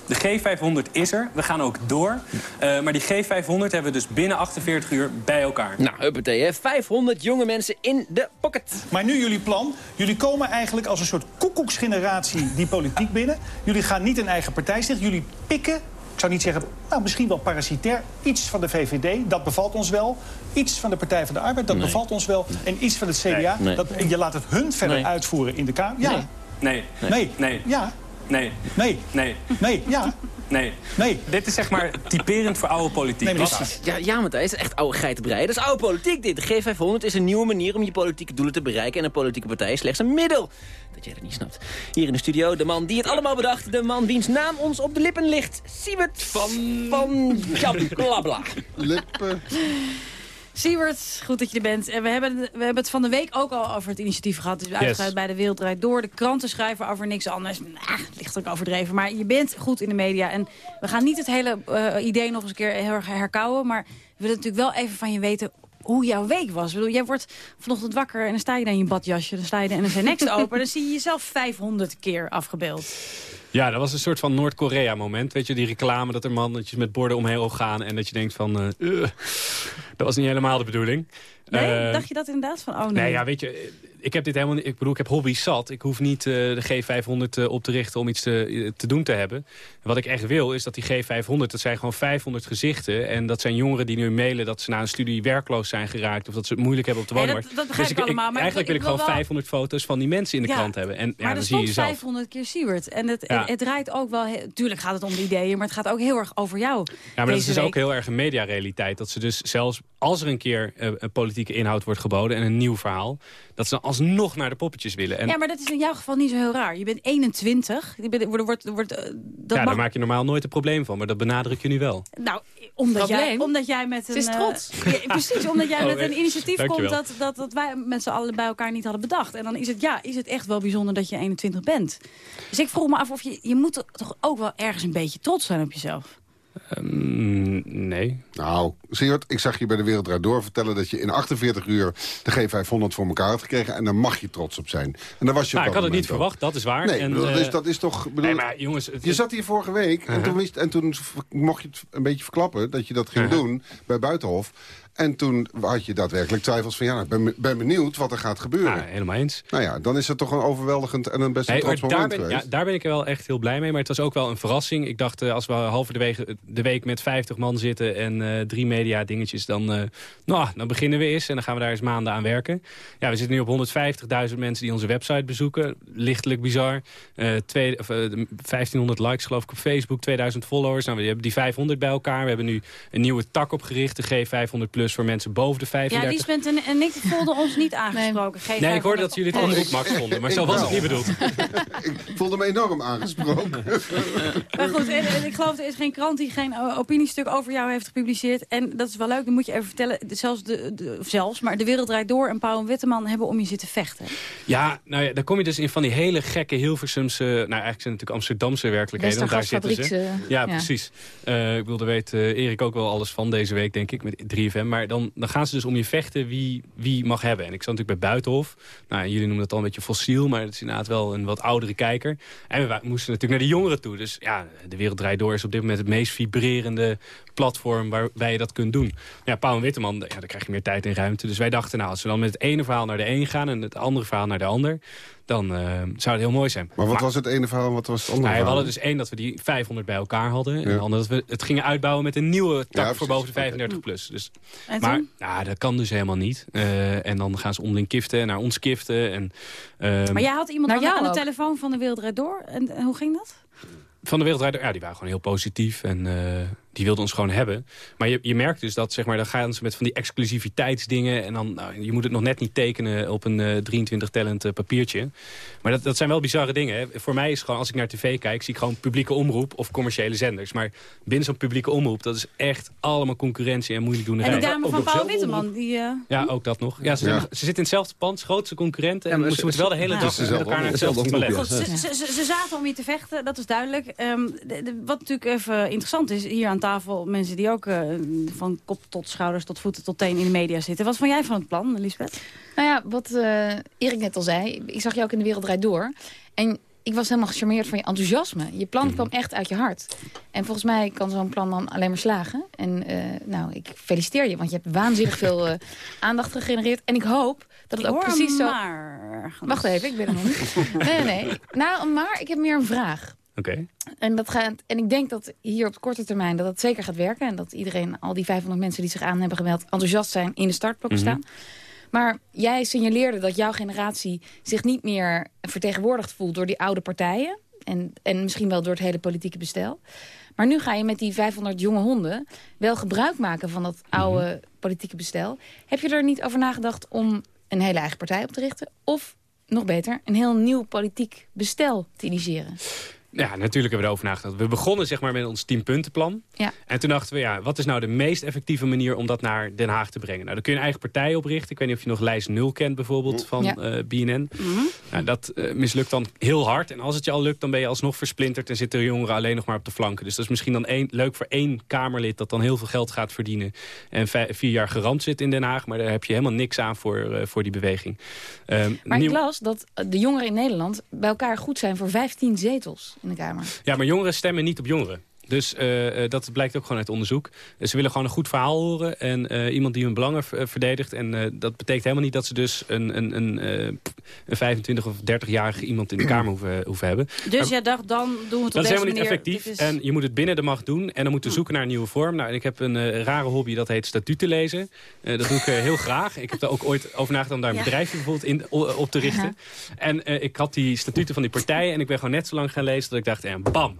S19: De G500 is er, we gaan ook door. Eh, maar die G500 hebben we dus binnen 48 uur bij elkaar.
S7: Nou, huppatee, hè. 500 jonge mensen in de pocket.
S18: Maar nu jullie plan. Jullie komen eigenlijk als een soort koekoeksgeneratie die politiek binnen. Jullie gaan niet een eigen partij stichten. Jullie pikken, ik zou niet zeggen, nou misschien wel parasitair... iets van de VVD, dat bevalt ons wel. Iets van de Partij van de Arbeid, dat
S19: Nee.
S18: bevalt ons wel. En iets van het CDA,
S19: Nee.
S18: Dat, en je laat het hun verder
S19: Nee.
S18: uitvoeren in de Kamer. Ja.
S19: Nee.
S18: Nee.
S19: Nee.
S18: Ja.
S19: Nee.
S18: Nee.
S19: Nee.
S18: Nee. Ja.
S19: Nee.
S18: Nee.
S19: Dit is zeg maar typerend voor oude politiek.
S7: Nee, precies. Ja, ja Matthijs, dat is echt oude geitenbrei. Dat is oude politiek dit. De G500 is een nieuwe manier om je politieke doelen te bereiken... en een politieke partij is slechts een middel. Dat jij dat niet snapt. Hier in de studio, de man die het allemaal bedacht... de man wiens naam ons op de lippen ligt. Siebert van... van... Ja, blabla.
S13: Lippen.
S5: Siebert, goed dat je er bent. En we hebben, we hebben het van de week ook al over het initiatief gehad. Dus uitgebreid bij de Wereld Draait Door. De kranten schrijven over niks anders. Nou, ligt ook overdreven. Maar je bent goed in de media. En we gaan niet het hele eh, idee nog eens een keer heel erg herkauwen. Maar we willen natuurlijk wel even van je weten... hoe jouw week was. Ik bedoel, jij wordt vanochtend wakker en dan sta je dan in je badjasje. Dan sta je de NRC Next open en dan zie je jezelf 500 keer afgebeeld.
S12: Ja, dat was een soort van Noord-Korea-moment. Weet je, die reclame dat er mannetjes met borden omheen gaan... en dat je denkt van, eh, uh, dat was niet helemaal de bedoeling.
S5: Nee,
S12: Eh,
S5: dacht je dat inderdaad? Van, oh nee.
S12: Nee, ja, weet je, ik heb dit helemaal niet. Ik bedoel, ik heb hobby's zat. Ik hoef niet eh, de G500 eh, op te richten om iets te, eh, te doen te hebben. Wat ik echt wil, is dat die G500, dat zijn gewoon 500 gezichten. En dat zijn jongeren die nu mailen dat ze na een studie werkloos zijn geraakt. Of dat ze het moeilijk hebben op de
S5: Nee,
S12: woonmarkt.
S5: dat- dat begrijp
S12: dus
S5: ik allemaal, maar
S12: eigenlijk
S5: ik-
S12: wil ik gewoon
S5: wel-
S12: 500 foto's van die mensen in de
S5: Ja,
S12: krant hebben. En ja,
S5: maar
S12: dan zie je jezelf.
S5: 500 keer Siewert. En het,
S12: Ja.
S5: het draait ook wel... Tuurlijk gaat het om de ideeën, maar het gaat ook heel erg over jou.
S12: Ja, maar dat is dus
S5: week.
S12: ook heel erg een mediarealiteit. Dat ze dus zelfs als er een keer eh, een politieke inhoud wordt geboden... en een nieuw verhaal, dat ze alsnog naar de poppetjes willen. En
S5: Ja, maar dat is in jouw geval niet zo heel raar. Je bent 21. Je bent, wordt, wordt, wordt, eh, dat
S12: ja,
S5: mag
S12: daar maak je normaal nooit een probleem van. Maar dat benadruk je nu wel.
S5: Nou, omdat jij, omdat jij met een...
S14: is
S5: eh,
S14: trots.
S5: ja, precies, omdat jij
S12: Oh,
S5: met een initiatief
S12: Dankjewel.
S5: komt dat, dat, dat wij met z'n allen bij elkaar niet hadden bedacht. En dan is het, ja, is het echt wel bijzonder dat je 21 bent. Dus ik vroeg me af of je... Je moet toch ook wel ergens een beetje trots zijn op jezelf.
S12: Ehm, nee.
S13: Nou, Siewert, ik zag je bij de Wereld Draait Door vertellen... dat je in 48 uur de G500 voor elkaar had gekregen... en daar mag je trots op zijn. En daar was je
S12: Nou, ik had het niet
S13: ook.
S12: verwacht, dat is waar.
S13: Nee,
S12: En,
S13: bedoel,
S12: eh,
S13: dus dat is toch... Bedoel,
S12: nee, maar jongens... het-
S13: je zat hier vorige week en,
S12: Uh-huh.
S13: toen wist, en toen mocht je het een beetje verklappen... dat je dat ging
S12: Uh-huh.
S13: doen bij Buitenhof. En toen had je daadwerkelijk twijfels van... ja, nou, ik ben, ben benieuwd wat er gaat gebeuren.
S12: Ja, helemaal eens.
S13: Nou ja, dan is het toch een overweldigend en een best een trots
S12: daar,
S13: moment
S12: ben, ja, daar ben ik wel echt heel blij mee. Maar het was ook wel een verrassing. Ik dacht, eh, als we halverwege de week met 50 man zitten... en eh, drie media dingetjes, dan, eh, nou, dan beginnen we eens. En dan gaan we daar eens maanden aan werken. Ja, we zitten nu op 150.000 mensen die onze website bezoeken. Lichtelijk bizar. Twee, of, eh, 1500 likes geloof ik op Facebook, 2000 followers. Nou, we hebben die 500 bij elkaar. We hebben nu een nieuwe tak opgericht, de G500 Plus... voor mensen boven de 35.
S5: Ja, Liesbeth en, en ik voelden ons niet aangesproken. Geen
S12: Nee, ik hoorde
S5: 500
S12: dat jullie het ook Max vonden. Maar zo was het niet bedoeld.
S13: ik voelde me enorm aangesproken.
S5: Maar goed, en, en ik geloof er is geen krant die geen opiniestuk over jou heeft gepubliceerd. En dat is wel leuk, dan moet je even vertellen. Zelfs, de, zelfs maar De Wereld Draait Door en Pauw en Witteman hebben om je zitten vechten.
S12: Ja, nou ja, dan kom je dus in van die hele gekke Hilversumse... Nou, eigenlijk zijn het natuurlijk Amsterdamse werkelijkheden. want daar zitten ze. Ja,
S14: ja.
S12: precies. Eh, ik bedoel, daar weet eh, Erik ook wel alles van deze week, denk ik, met 3FM. Maar dan, dan gaan ze dus om je vechten wie, wie mag hebben. En ik zat natuurlijk bij Buitenhof. Nou, jullie noemen dat al een beetje fossiel, maar het is inderdaad wel een wat oudere kijker. En we moesten natuurlijk naar de jongeren toe. Dus ja, De Wereld Draait Door is op dit moment het meest vibrerende platform waarbij je dat kunt doen. Ja, Pauw en Witteman, ja, dan krijg je meer tijd en ruimte. Dus wij dachten, nou, als we dan met het ene verhaal naar de een gaan... en het andere verhaal naar de ander, dan eh, zou het heel mooi zijn.
S13: Maar wat was het ene verhaal en wat was het andere
S12: Nou, we hadden dus één dat we die 500 bij elkaar hadden. En
S13: Ja.
S12: de andere dat we het gingen uitbouwen met een nieuwe tak
S13: Ja,
S12: voor boven de 35 plus. Dus,
S5: En
S12: maar nou, dat kan dus helemaal niet. Eh, en dan gaan ze onderling kiften en naar ons kiften. En, ehm,
S5: Maar jij had iemand
S14: Naar
S5: aan, de- telefoon van De Wereld Door. En, en hoe ging dat?
S12: Van de Wereldrijd, ja, die waren gewoon heel positief. En eh, die wilden ons gewoon hebben. Maar je, je merkt dus dat, zeg maar, dan gaan ze met van die exclusiviteitsdingen. En dan, nou, je moet het nog net niet tekenen op een eh, 23 talent eh, papiertje. Maar dat, dat zijn wel bizarre dingen. Hè. Voor mij is het gewoon, als ik naar tv kijk, zie ik gewoon publieke omroep of commerciële zenders. Maar binnen zo'n publieke omroep, dat is echt allemaal concurrentie en moeilijk doen.
S5: En die dame van Pauw Witteman, die... eh,
S12: Ja, ook dat nog. Ja, ze,
S13: Ja.
S12: zijn- ze zitten in hetzelfde pand, grootste concurrenten.
S7: Ja,
S12: en
S7: maar
S12: ze
S7: ze-
S12: moeten wel de hele
S5: Ja.
S12: dag met elkaar naar hetzelfde toilet.
S5: Goed, ze, ze, zaten om je te vechten, dat is duidelijk. Ehm, de- de- wat natuurlijk even interessant is, hier aan tafel... mensen die ook eh, van kop tot schouders tot voeten tot teen in de media zitten. Wat vond jij van het plan, Lisbeth?
S14: Nou ja, wat eh, Erik net al zei. Ik zag je ook in de wereld draait door. En ik was helemaal gecharmeerd van je enthousiasme. Je plan kwam echt uit je hart. En volgens mij kan zo'n plan dan alleen maar slagen. En eh, nou, ik feliciteer je, want je hebt waanzinnig veel aandacht gegenereerd. En ik hoop dat het
S5: Ik
S14: ook precies zo...
S5: maar.
S14: Wacht even, ik ben er nog niet. Nee, nee. Nou, maar ik heb meer een vraag.
S12: Oké.
S14: En, dat gaat, en ik denk dat hier op de korte termijn dat het zeker gaat werken. En dat iedereen, al die 500 mensen die zich aan hebben gemeld... enthousiast zijn in de startblokken
S12: Mhm.
S14: staan. Maar jij signaleerde dat jouw generatie zich niet meer vertegenwoordigd voelt... door die oude partijen. En, en misschien wel door het hele politieke bestel. Maar nu ga je met die 500 jonge honden wel gebruik maken van dat oude politieke bestel. Heb je er niet over nagedacht om een hele eigen partij op te richten? Of, nog beter, een heel nieuw politiek bestel te initiëren?
S12: Ja, natuurlijk hebben we erover nagedacht. We begonnen zeg maar met ons 10-puntenplan.
S14: Ja.
S12: En toen dachten we, ja, wat is nou de meest effectieve manier om dat naar Den Haag te brengen? Nou, dan kun je een eigen partij oprichten. Ik weet niet of je nog lijst 0 kent bijvoorbeeld van
S14: Ja.
S12: eh, BNN. Nou, dat eh, mislukt dan heel hard. En als het je al lukt, dan ben je alsnog versplinterd... en zitten de jongeren alleen nog maar op de flanken. Dus dat is misschien dan één, leuk voor één Kamerlid... dat dan heel veel geld gaat verdienen... en vier jaar geramd zit in Den Haag. Maar daar heb je helemaal niks aan voor, eh, voor die beweging. Ehm,
S14: Maar
S12: nieuw-
S14: ik las dat de jongeren in Nederland bij elkaar goed zijn voor 15 zetels in de Kamer.
S12: Ja, maar jongeren stemmen niet op jongeren. Dus eh, eh, dat blijkt ook gewoon uit onderzoek. Eh, ze willen gewoon een goed verhaal horen en iemand die hun belangen verdedigt. En dat betekent helemaal niet dat ze dus een, een, een, een 25 of 30-jarige iemand in de Kamer hoeven, hoeven hebben.
S5: Dus
S12: Maar-
S5: jij dacht, dan doen we het
S12: dat is helemaal niet effectief.
S5: Is-
S12: En je moet het binnen de macht doen. En dan moeten we zoeken naar een nieuwe vorm. Nou, en ik heb een rare hobby, dat heet statuten lezen. Dat doe ik heel graag. Ik heb daar ook ooit over nagedacht om daar een
S5: Ja.
S12: bedrijfje bijvoorbeeld in, op te richten. En ik had die statuten van die partijen. En ik ben gewoon net zo lang gaan lezen dat ik dacht, en bam.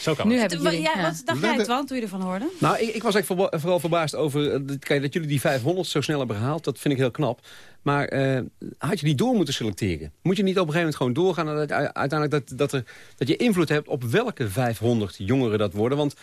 S12: Zo kan
S5: Nu
S12: het.
S5: heb ik jullie, ja, wat dacht jij, Twan, toen je ervan hoorde?
S20: Nou, ik, ik was eigenlijk vooral verbaasd over eh, dat jullie die 500 zo snel hebben gehaald. Dat vind ik heel knap. Maar eh, had je die door moeten selecteren? Moet je niet op een gegeven moment gewoon doorgaan... dat uiteindelijk dat, dat, er, dat je invloed hebt op welke 500 jongeren dat worden? Want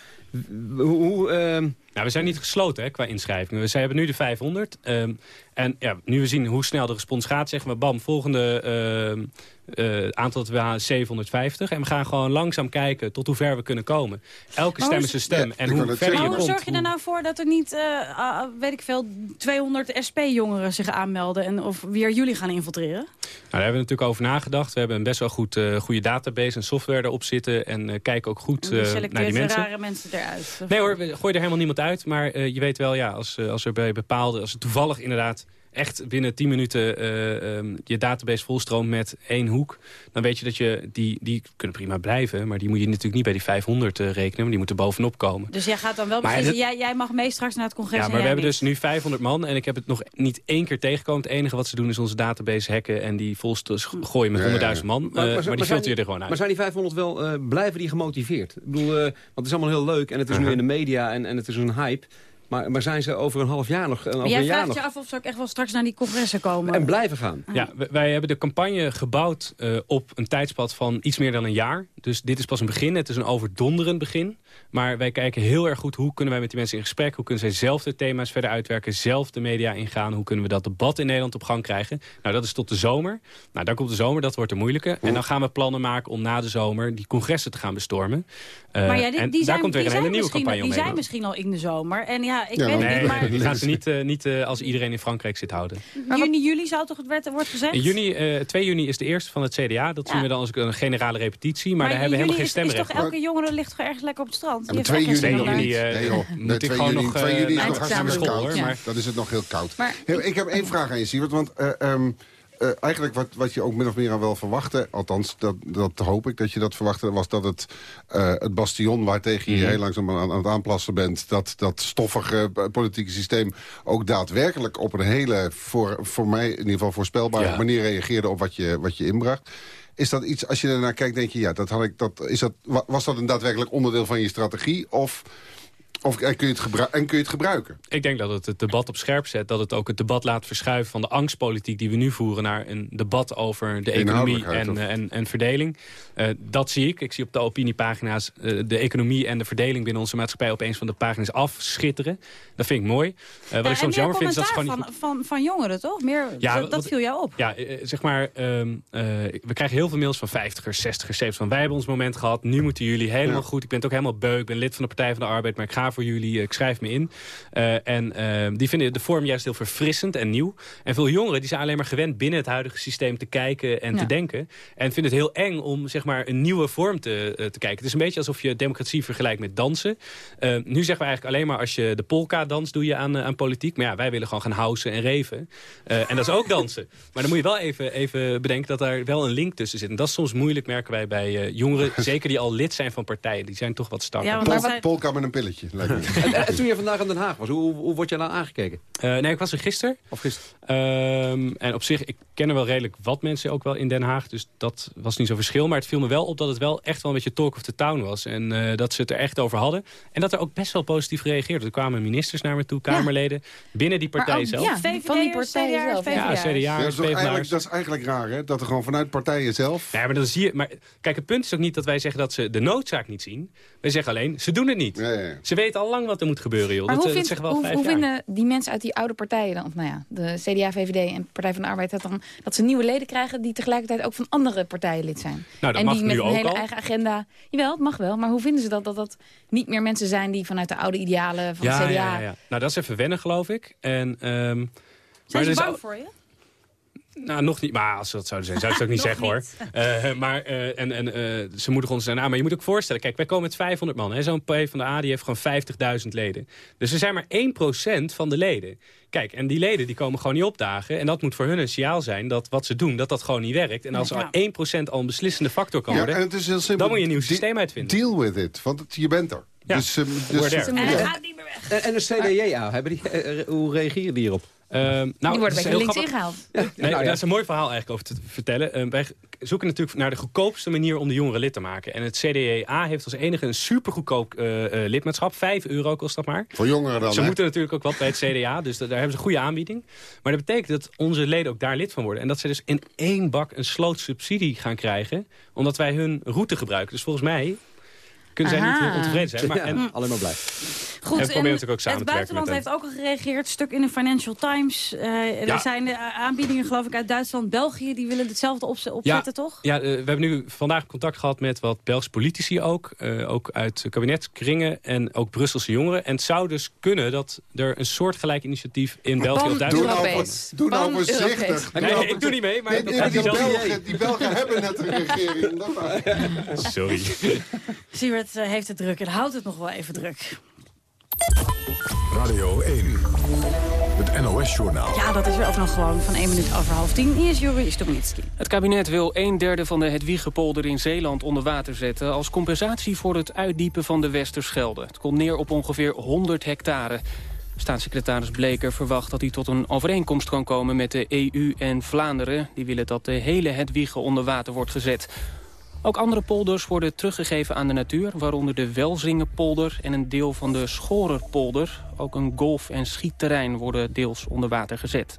S20: hoe... hoe, ehm,
S12: Nou, we zijn niet gesloten hè, qua inschrijvingen. We hebben nu de 500. ehm, en ja, nu we zien hoe snel de respons gaat, zeggen we... bam, volgende ehm, eh, aantal dat we halen is 750. En we gaan gewoon langzaam kijken tot hoe ver we kunnen komen. Elke stem is een stem.
S13: Ja,
S12: en hoe verder je
S5: Maar hoe
S12: komt...
S5: zorg je er nou voor dat er niet, eh, ah, weet ik veel, 200 SP-jongeren zich aanmelden... en of weer jullie gaan infiltreren?
S12: Nou, daar hebben we natuurlijk over nagedacht. We hebben een best wel goed, eh, goede database en software erop zitten. En eh, kijken ook goed eh, naar die mensen.
S5: rare mensen eruit.
S12: Nee hoor, we gooien er helemaal niemand uit. Maar je weet wel, ja, als, als er bij bepaalde... als er toevallig inderdaad echt binnen 10 minuten eh, ehm, je database volstroomt met één hoek... dan weet je dat je... Die, die kunnen prima blijven, maar die moet je natuurlijk niet bij die 500 eh, rekenen. Maar die moeten bovenop komen.
S5: Dus jij gaat dan wel
S12: Maar het-
S5: jij, jij mag mee straks naar het congres
S12: Ja, maar we hebben
S5: niet.
S12: dus nu 500 man en ik heb het nog niet één keer tegengekomen. Het enige wat ze doen is onze database hacken en die volst gooien met 100.000 man. Eh, maar, die
S20: zijn
S12: filter je er gewoon uit.
S20: Maar zijn die 500 wel, eh, blijven die gemotiveerd? Ik bedoel, eh, want het is allemaal heel leuk en het is nu
S12: Uh-huh.
S20: in de media en, en het is een hype. Maar, maar zijn ze over een half jaar nog, en
S5: Maar
S20: over
S5: jij
S20: een jaar
S5: vraagt
S20: nog...
S5: je af of ze ook echt wel straks naar die congressen komen.
S20: En blijven gaan.
S12: Ja, wij hebben de campagne gebouwd eh, op een tijdspad van iets meer dan een jaar. Dus dit is pas een begin. Het is een overdonderend begin. Maar wij kijken heel erg goed hoe kunnen wij met die mensen in gesprek. Hoe kunnen zij zelf de thema's verder uitwerken. Zelf de media ingaan. Hoe kunnen we dat debat in Nederland op gang krijgen. Nou, dat is tot de zomer. Nou, dan komt de zomer. Dat wordt de moeilijke. En dan gaan we plannen maken om na de zomer die congressen te gaan bestormen. Eh,
S5: maar ja, die,
S12: en
S5: die
S12: daar
S5: zijn,
S12: komt weer
S5: die
S12: een hele
S5: zijn
S12: nieuwe
S5: misschien,
S12: campagne
S5: die zijn misschien al in de zomer. En ja, ik
S12: Ja,
S5: weet
S12: nee,
S5: niet, maar
S12: die gaan ze niet, eh, niet eh, als iedereen in Frankrijk zit houden.
S5: juni, juli zou toch het werd, wordt gezegd?
S12: In juni, eh 2 juni is de eerste van het CDA. Dat
S5: Ja.
S12: zien we dan als een generale repetitie. Maar,
S5: Maar
S12: daar hebben we helemaal geen
S5: is, is
S12: stemrecht.
S5: toch elke jongere ligt toch ergens lekker op het strand? Die
S13: maar
S5: heeft
S13: 2
S5: echt geen
S13: juni
S5: zin
S13: nog
S5: om
S13: niet.
S5: uit.
S12: eh,
S13: Nee, joh.
S12: moet
S13: Nee,
S12: ik
S13: 2
S12: gewoon
S13: juni,
S12: nog,
S13: 2
S12: eh,
S13: juni is nog
S12: het
S13: hartstikke koud.
S12: school, hoor, maar-
S13: Dan is het nog heel koud.
S14: Maar-
S13: ik heb één vraag aan je, Siebert. Want eh, ehm, eh, eigenlijk wat, wat je ook min of meer aan wel verwachtte... althans, dat, dat hoop ik dat je dat verwachtte... was dat het, eh, het bastion waartegen je
S12: Mhm.
S13: heel langzaam aan, aan het aanplassen bent... dat dat stoffige eh, politieke systeem ook daadwerkelijk... op een hele, voor, voor mij in ieder geval voorspelbare
S12: Ja.
S13: manier... reageerde op wat je, wat je inbracht. Is dat iets, als je ernaar kijkt, denk je... ja, dat had ik, dat, is dat, wa- was dat een daadwerkelijk onderdeel van je strategie... of, of en kun, je het en kun je het gebruiken?
S12: Ik denk dat het het debat op scherp zet. Dat het ook het debat laat verschuiven van de angstpolitiek die we nu voeren... naar een debat over de economie en, eh, en, en verdeling. Eh, dat zie ik. Ik zie op de opiniepagina's eh, de economie en de verdeling binnen onze maatschappij... op een van de pagina's afschitteren. Dat vind ik mooi. Eh, wat
S5: Ja,
S12: ik soms jammer vind is dat ze gewoon niet
S5: van, van, van jongeren, toch? Meer,
S12: Ja,
S5: dat, viel jou op.
S12: Ja, eh, zeg maar, ehm, eh, we krijgen heel veel mails van 50ers, 60ers, 70ers. Van wij hebben ons moment gehad, nu moeten jullie helemaal
S13: Ja.
S12: goed. Ik ben het ook helemaal beu, ik ben lid van de Partij van de Arbeid, maar ik ga voor jullie, eh, ik schrijf me in. Eh, en ehm, die vinden de vorm juist heel verfrissend en nieuw. En veel jongeren die zijn alleen maar gewend binnen het huidige systeem te kijken en
S5: Ja.
S12: te denken. En vinden het heel eng om zeg maar, een nieuwe vorm te, eh, te kijken. Het is een beetje alsof je democratie vergelijkt met dansen. Nu zeggen we eigenlijk alleen maar als je de polka-dans doe je aan, aan politiek. Maar ja, wij willen gewoon gaan housen en reven. Eh, en dat is ook dansen. Maar dan moet je wel even, even bedenken dat daar wel een link tussen zit. En dat is soms moeilijk, merken wij bij eh, jongeren. Zeker die al lid zijn van partijen. Die zijn toch wat starker.
S5: Ja, want
S13: Pol-
S5: daar zijn-
S13: Polka met een pilletje.
S20: En, en toen je vandaag in Den Haag was, hoe, hoe, hoe word je dan aangekeken?
S12: Eh, nee, ik was er gisteren.
S20: Of gisteren?
S12: Ehm, en op zich, ik ken er wel redelijk wat mensen ook wel in Den Haag. Dus dat was niet zo'n verschil. Maar het viel me wel op dat het wel echt wel een beetje talk of the town was. En eh, dat ze het er echt over hadden. En dat er ook best wel positief gereageerd. Er kwamen ministers naar me toe, Kamerleden. Binnen die partij zelf.
S14: Ja, van die partijen zelf.
S12: Ja, CDA,
S13: Ja, dat, is dat is eigenlijk raar, hè? Dat er gewoon vanuit partijen zelf...
S12: Ja, maar dan zie je. Maar kijk, het punt is ook niet dat wij zeggen dat ze de noodzaak niet zien. Wij zeggen alleen, ze doen het niet. Ze weten al lang wat er moet gebeuren, joh.
S14: Maar
S12: dat,
S14: hoe,
S12: eh, dat
S14: hoe, hoe vinden die mensen uit die oude partijen dan, of nou ja, de CDA, VVD en Partij van de Arbeid, dat, dan, dat ze nieuwe leden krijgen die tegelijkertijd ook van andere partijen lid zijn?
S12: Nou, dat
S14: en
S12: mag
S14: die
S12: nu
S14: met een
S12: ook
S14: hele
S12: al.
S14: eigen agenda. Jawel, het mag wel, maar hoe vinden ze dat dat dat niet meer mensen zijn die vanuit de oude idealen van
S12: ja,
S14: de CDA...
S12: ja, ja, ja. Nou, dat is even wennen, geloof ik. En, ehm,
S14: Zijn
S12: maar
S14: ze bang
S12: al-
S14: voor je?
S12: Nou, nog niet. Maar als ze dat zouden zijn, zou ik het ook niet zeggen, hoor. Eh, maar, eh, en, en eh, ze moedigen ons daarna. Maar je moet ook voorstellen, kijk, wij komen met 500 man. Zo'n P van de A die heeft gewoon 50.000 leden. Dus er zijn maar 1% van de leden. Kijk, en die leden die komen gewoon niet opdagen. En dat moet voor hun een signaal zijn dat wat ze doen, dat dat gewoon niet werkt. En als
S13: Ja.
S12: er 1% al een beslissende factor kan
S13: Ja,
S12: worden...
S13: en het is heel simpel.
S12: dan moet je een nieuw systeem uitvinden.
S13: Deal with it, want het- je bent er.
S12: Ja.
S13: Dus,
S12: We're
S13: dus.
S20: En, en de CDA, hebben die, hoe reageren die hierop?
S12: Ehm, nou,
S14: die worden
S12: heel
S14: links ingehaald.
S12: Nee,
S20: Nou ja.
S12: Dat is een mooi verhaal eigenlijk over te vertellen. Eh, wij zoeken natuurlijk naar de goedkoopste manier om de jongeren lid te maken. En het CDA heeft als enige een supergoedkoop eh eh, lidmaatschap. 5 euro kost dat maar.
S13: Voor jongeren dan,
S12: Ze
S13: hè?
S12: moeten natuurlijk ook wat bij het CDA, dus da- daar hebben ze een goede aanbieding. Maar dat betekent dat onze leden ook daar lid van worden. En dat ze dus in één bak een sloot subsidie gaan krijgen, omdat wij hun route gebruiken. Dus volgens mij kunnen zij
S5: Aha.
S12: niet ontevreden zijn. Maar,
S20: Ja,
S12: en,
S20: alleen maar blij.
S12: en
S5: Goed,
S12: we
S5: en
S12: proberen natuurlijk ook samen
S5: het buitenland heeft ook al gereageerd. Stuk in de Financial Times. Eh,
S12: Ja.
S5: Er zijn aanbiedingen geloof ik uit Duitsland, België. Die willen hetzelfde opze- opzetten, toch?
S12: Ja, eh, we hebben nu vandaag contact gehad met wat Belgische politici ook. eh, ook uit kabinetskringen en ook Brusselse jongeren. En het zou dus kunnen dat er een soortgelijk initiatief in België of Duitsland
S13: Doe nou, doe nou voorzichtig.
S12: Nee, nee, ik doe niet mee, maar
S13: Nee,
S12: dat
S13: nee, die. Belgen, die Belgen hebben net een regering.
S12: Sorry.
S5: Siewert eh, heeft het druk en houdt het nog wel even druk.
S4: Radio 1. Het NOS-journaal.
S5: Ja, dat is wel ook nog gewoon van 1 minuut over half tien. Hier is Juri Stubnitski.
S1: Het kabinet wil een derde van de Hedwiggepolder in Zeeland onder water zetten... als compensatie voor het uitdiepen van de Westerschelde. Het komt neer op ongeveer 100 hectare. Staatssecretaris Bleker verwacht dat hij tot een overeenkomst kan komen... met de EU en Vlaanderen. Die willen dat de hele Hedwigge onder water wordt gezet. Ook andere polders worden teruggegeven aan de natuur... waaronder de Welzingenpolder en een deel van de Schorerpolder. Ook een golf- en schietterrein worden deels onder water gezet.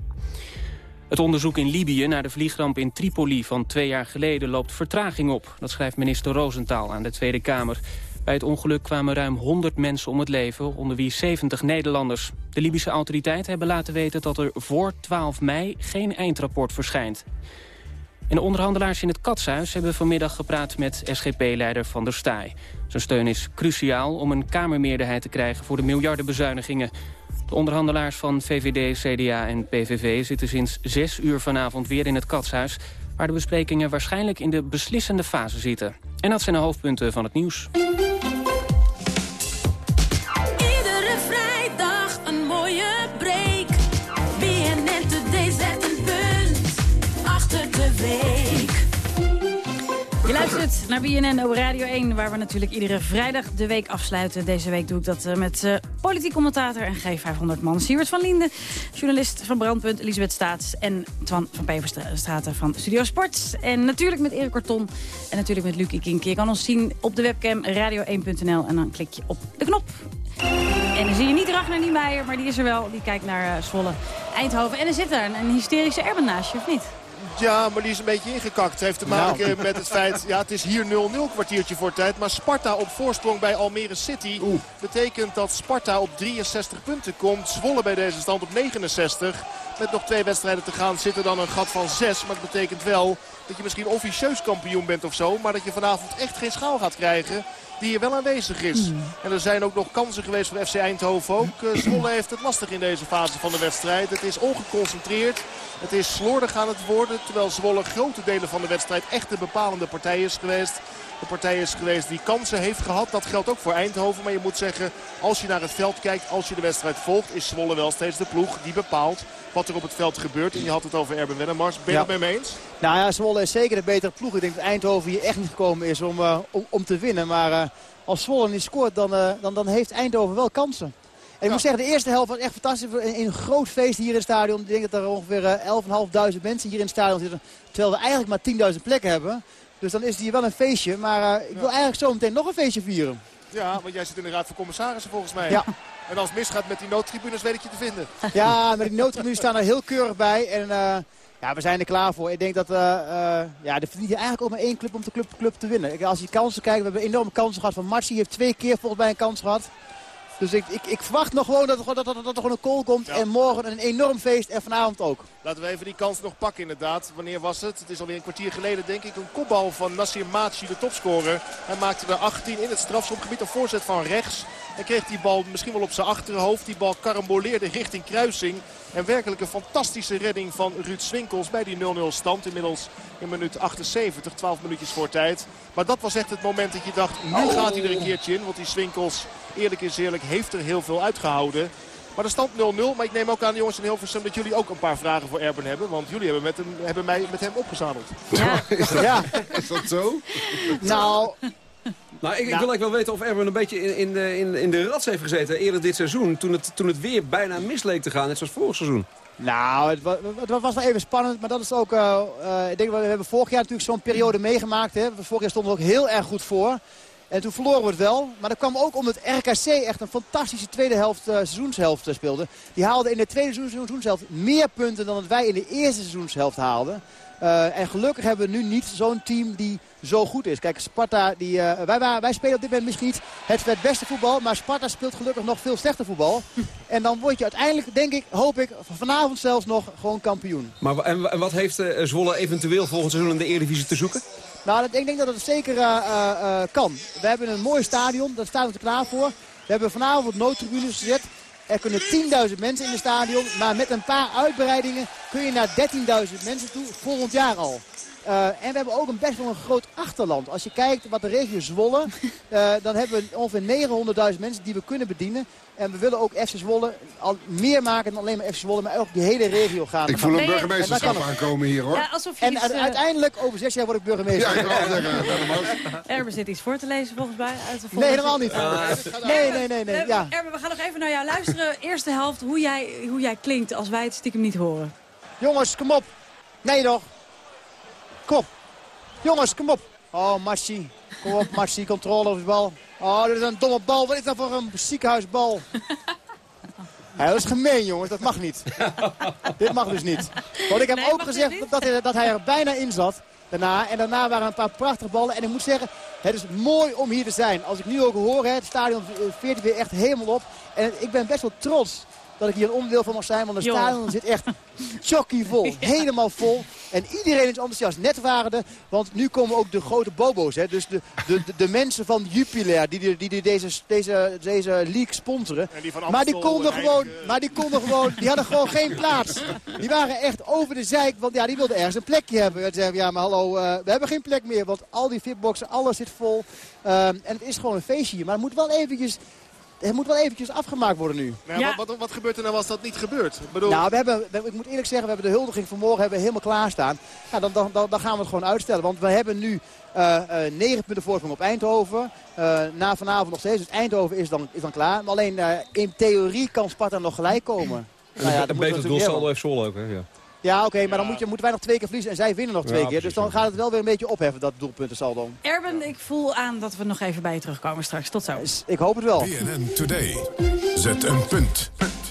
S1: Het onderzoek in Libië naar de vliegramp in Tripoli van twee jaar geleden loopt vertraging op. Dat schrijft minister Rosenthal aan de Tweede Kamer. Bij het ongeluk kwamen ruim 100 mensen om het leven, onder wie 70 Nederlanders. De Libische autoriteiten hebben laten weten dat er voor 12 mei geen eindrapport verschijnt. En de onderhandelaars in het Katshuis hebben vanmiddag gepraat met SGP-leider Van der Staaij. Zijn steun is cruciaal om een kamermeerderheid te krijgen voor de miljardenbezuinigingen. De onderhandelaars van VVD, CDA en PVV zitten sinds 6 uur vanavond weer in het Katshuis... waar de besprekingen waarschijnlijk in de beslissende fase zitten. En dat zijn de hoofdpunten van het nieuws.
S5: Naar BNN op Radio 1, waar we natuurlijk iedere vrijdag de week afsluiten. Deze week doe ik dat eh, met eh, politiek commentator en G500-man Siewert van Linden. Journalist van Brandpunt, Elisabeth Staats en Twan van Peverstraten van Studio Sport. En natuurlijk met Erik Korton en natuurlijk met Lucie Kink. Je kan ons zien op de webcam radio1.nl en dan klik je op de knop. En dan zie je niet Ragnar Niemeyer, maar die is er wel. Die kijkt naar eh, Zwolle, Eindhoven. En er zit daar een, hysterische Erben of niet?
S15: Ja, maar die is een beetje ingekakt. Het heeft te maken
S5: Nou.
S15: met het feit... Ja, het is hier 0-0 kwartiertje voor tijd. Maar Sparta op voorsprong bij Almere City... betekent dat Sparta op 63 punten komt. Zwolle bij deze stand op 69. Met nog twee wedstrijden te gaan zit er dan een gat van 6. Maar het betekent wel dat je misschien officieus kampioen bent of zo. Maar dat je vanavond echt geen schaal gaat krijgen die hier wel aanwezig is. En er zijn ook nog kansen geweest voor FC Eindhoven ook. Eh, Zwolle heeft het lastig in deze fase van de wedstrijd. Het is ongeconcentreerd. Het is slordig aan het worden. Terwijl Zwolle grote delen van de wedstrijd echt de bepalende partij is geweest. De partij is geweest die kansen heeft gehad. Dat geldt ook voor Eindhoven. Maar je moet zeggen, als je naar het veld kijkt, als je de wedstrijd volgt... is Zwolle wel steeds de ploeg die bepaalt wat er op het veld gebeurt. En je had het over Erben Wennemars. Ben je
S21: Ja.
S15: het met me eens?
S21: Nou ja, Zwolle is zeker de betere ploeg. Ik denk dat Eindhoven hier echt niet gekomen is om, eh, om, om te winnen. Maar eh, als Zwolle niet scoort, dan, eh, dan, dan heeft Eindhoven wel kansen. En ik moet zeggen, de eerste helft was echt fantastisch. Een, een groot feest hier in het stadion. Ik denk dat er ongeveer eh, 11.500 mensen hier in het stadion zitten. Terwijl we eigenlijk maar 10.000 plekken hebben. Dus dan is het hier wel een feestje. Maar ik wil eigenlijk zo meteen nog een feestje vieren.
S15: Ja, want jij zit in de Raad van Commissarissen volgens mij.
S21: Ja.
S15: En als het misgaat met die noodtribunes weet ik je te vinden.
S21: Ja, maar die noodtribunes staan er heel keurig bij. En ja, we zijn er klaar voor. Ik denk dat eh, ja, er verdient eigenlijk ook maar één club om de club, club te winnen. Als je kansen kijkt, we hebben enorme kansen gehad van Marci. heeft twee keer volgens mij een kans gehad. Dus ik, ik, ik verwacht nog gewoon dat er, dat, dat, dat er gewoon een goal komt. En morgen een enorm feest en vanavond ook.
S15: Laten we even die kans nog pakken inderdaad. Wanneer was het? Het is alweer een kwartier geleden denk ik. Een kopbal van Nasir Maatje, de topscorer. Hij maakte er 18 in het strafschopgebied. Een voorzet van rechts. En kreeg die bal misschien wel op zijn achterhoofd. Die bal karamboleerde richting kruising. En werkelijk een fantastische redding van Ruud Swinkels bij die 0-0 stand. Inmiddels in minuut 78, 12 minuutjes voor tijd. Maar dat was echt het moment dat je dacht, nu gaat hij er een keertje in. Want die Swinkels, eerlijk is eerlijk, heeft er heel veel uitgehouden. Maar de stand 0-0. Maar ik neem ook aan, jongens in Hilversum, dat jullie ook een paar vragen voor Erben hebben. Want jullie hebben, met hem, hebben mij met hem opgezadeld.
S13: is, dat,
S21: Ja.
S13: is dat zo?
S21: Nou,
S20: Nou, ik, ik
S21: Nou.
S20: wil eigenlijk wel weten of Erwin een beetje in, in, de, in, in de rats heeft gezeten eerder dit seizoen. Toen het, toen het weer bijna misleek te gaan, net zoals vorig seizoen.
S21: Nou, het was, het was wel even spannend, maar dat is ook... eh, eh, ik denk, we hebben vorig jaar natuurlijk zo'n periode meegemaakt. Hè. Vorig jaar stonden we ook heel erg goed voor. En toen verloren we het wel. Maar dat kwam ook omdat RKC echt een fantastische tweede helft, eh, seizoenshelft eh, speelde. Die haalde in de tweede seizoens- seizoenshelft meer punten dan dat wij in de eerste seizoenshelft haalden. Eh, en gelukkig hebben we nu niet zo'n team die zo goed is. Kijk, Sparta, die, wij, wij spelen op dit moment misschien niet het, het beste voetbal. Maar Sparta speelt gelukkig nog veel slechter voetbal. en dan word je uiteindelijk, denk ik, hoop ik, vanavond zelfs nog gewoon kampioen.
S20: Maar en, wa- en wat heeft Zwolle eventueel volgend seizoen in de Eredivisie te zoeken?
S21: Nou, ik denk dat het zeker eh, eh, eh, kan. We hebben een mooi stadion, daar staan we er klaar voor. We hebben vanavond noodtribunes gezet. Er kunnen 10.000 mensen in het stadion. Maar met een paar uitbreidingen kun je naar 13.000 mensen toe volgend jaar al. Eh, en we hebben ook een best wel een groot achterland. Als je kijkt wat de regio Zwolle, eh, dan hebben we ongeveer 900.000 mensen die we kunnen bedienen. En we willen ook FC Zwolle al meer maken dan alleen maar FC Zwolle, maar ook die hele regio gaan.
S13: Ik voel een burgemeesterschap aankomen hier, hoor.
S5: Ja, alsof je
S21: En
S5: iets, eh,
S21: uiteindelijk, over zes jaar word ik burgemeester.
S13: Ja, ik wou zeggen.
S5: Erben zit iets voor te lezen volgens mij. Uit de
S21: Nee, helemaal niet.
S5: volgende-
S21: Nee, nee, nee, nee. Ja.
S5: Erben, we gaan nog even naar jou luisteren. Eerste helft, hoe jij, hoe jij klinkt als wij het stiekem niet horen.
S21: Jongens, kom op. Nee nog. Kom op. Jongens, kom op. Oh, Marci. Kom op, Marci. Controle over de bal. Oh, dit is een domme bal. Wat is dat voor een ziekenhuisbal? Ja, dat is gemeen, jongens. Dat mag niet. Dit mag dus niet. Want ik heb ook gezegd dat hij, dat hij er bijna in zat. Daarna. En daarna waren een paar prachtige ballen. En ik moet zeggen, het is mooi om hier te zijn. Als ik nu ook hoor, het stadion eh, veert weer echt helemaal op. En ik ben best wel trots dat ik hier een onderdeel van mag zijn. Want het
S5: Joh.
S21: stadion zit echt chocky vol. Helemaal vol. En iedereen is enthousiast. Net waren er, want nu komen ook de grote bobo's. Hè. Dus de, de, de, de mensen van Jupiler die, die, die deze, deze, deze league sponsoren.
S15: Die
S21: Maar die konden
S15: en
S21: gewoon, maar die konden gewoon, die hadden gewoon geen plaats. Die waren echt over de zeik, want ja, die wilden ergens een plekje hebben. En zeggen, ja, maar hallo, eh, we hebben geen plek meer, want al die fitboxen, alles zit vol. Ehm, en het is gewoon een feestje hier, maar het moet wel eventjes, het moet wel eventjes afgemaakt worden nu.
S15: Nou, wat, wat, wat gebeurt er nou als dat niet gebeurt? Ik bedoel,
S21: Nou, we hebben, we- ik moet eerlijk zeggen, we hebben de huldiging vanmorgen hebben we helemaal klaarstaan. Ja, dan, dan, dan, dan gaan we het gewoon uitstellen. Want we hebben nu eh, eh, negen punten voorsprong op Eindhoven. Eh, na vanavond nog steeds. Dus Eindhoven is dan, is dan klaar. Maar alleen eh, in theorie kan Sparta nog gelijk komen.
S20: En
S21: Nou ja,
S20: een beter doelsaldo
S21: hebben.
S20: heeft Zwolle ook, hè? Ja.
S21: Ja, oké, maar dan moet je, moeten wij nog twee keer verliezen en zij winnen nog twee
S20: Ja,
S21: keer. Dus dan gaat het wel weer een beetje opheffen, dat doelpuntensaldo.
S5: Erben, ik voel aan dat we nog even bij je terugkomen straks. Tot zo.
S21: Ik hoop het wel.
S4: BNN Today. Zet een punt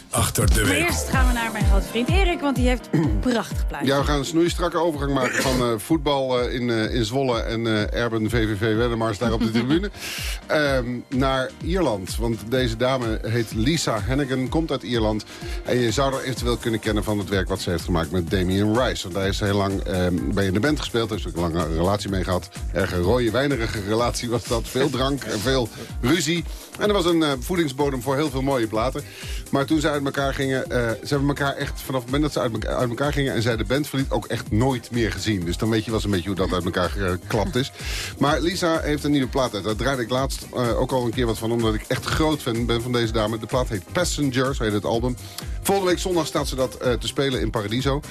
S4: achter de week.
S5: eerst gaan we naar mijn grote vriend Erik, want die heeft een prachtig plaatje.
S13: Ja, we gaan een snoeistrakke overgang maken van eh, voetbal eh, in, eh, in Zwolle en eh Erben VVV Wennemars daar op de tribune. Ehm, naar Ierland, want deze dame heet Lisa Hennigan, komt uit Ierland. En je zou haar eventueel kunnen kennen van het werk wat ze heeft gemaakt met Damien Rice. Want daar is heel lang ehm, bij in de band gespeeld, daar ze ook een lange relatie mee gehad. Erg een rode, wijnige relatie was dat. Veel drank en veel ruzie. En er was een eh, voedingsbodem voor heel veel mooie platen. Maar toen zij uit elkaar
S22: gingen. eh, ze hebben elkaar echt vanaf het moment dat ze uit, elkaar- uit elkaar gingen... en zij de band verliet, ook echt nooit meer gezien. Dus dan weet je wel eens een beetje hoe dat uit elkaar geklapt is. Maar Lisa heeft een nieuwe plaat uit. Daar draaide ik laatst eh, ook al een keer wat van... omdat ik echt groot fan ben van deze dame. De plaat heet Passenger, zo heet het album. Volgende week zondag staat ze dat eh, te spelen in Paradiso.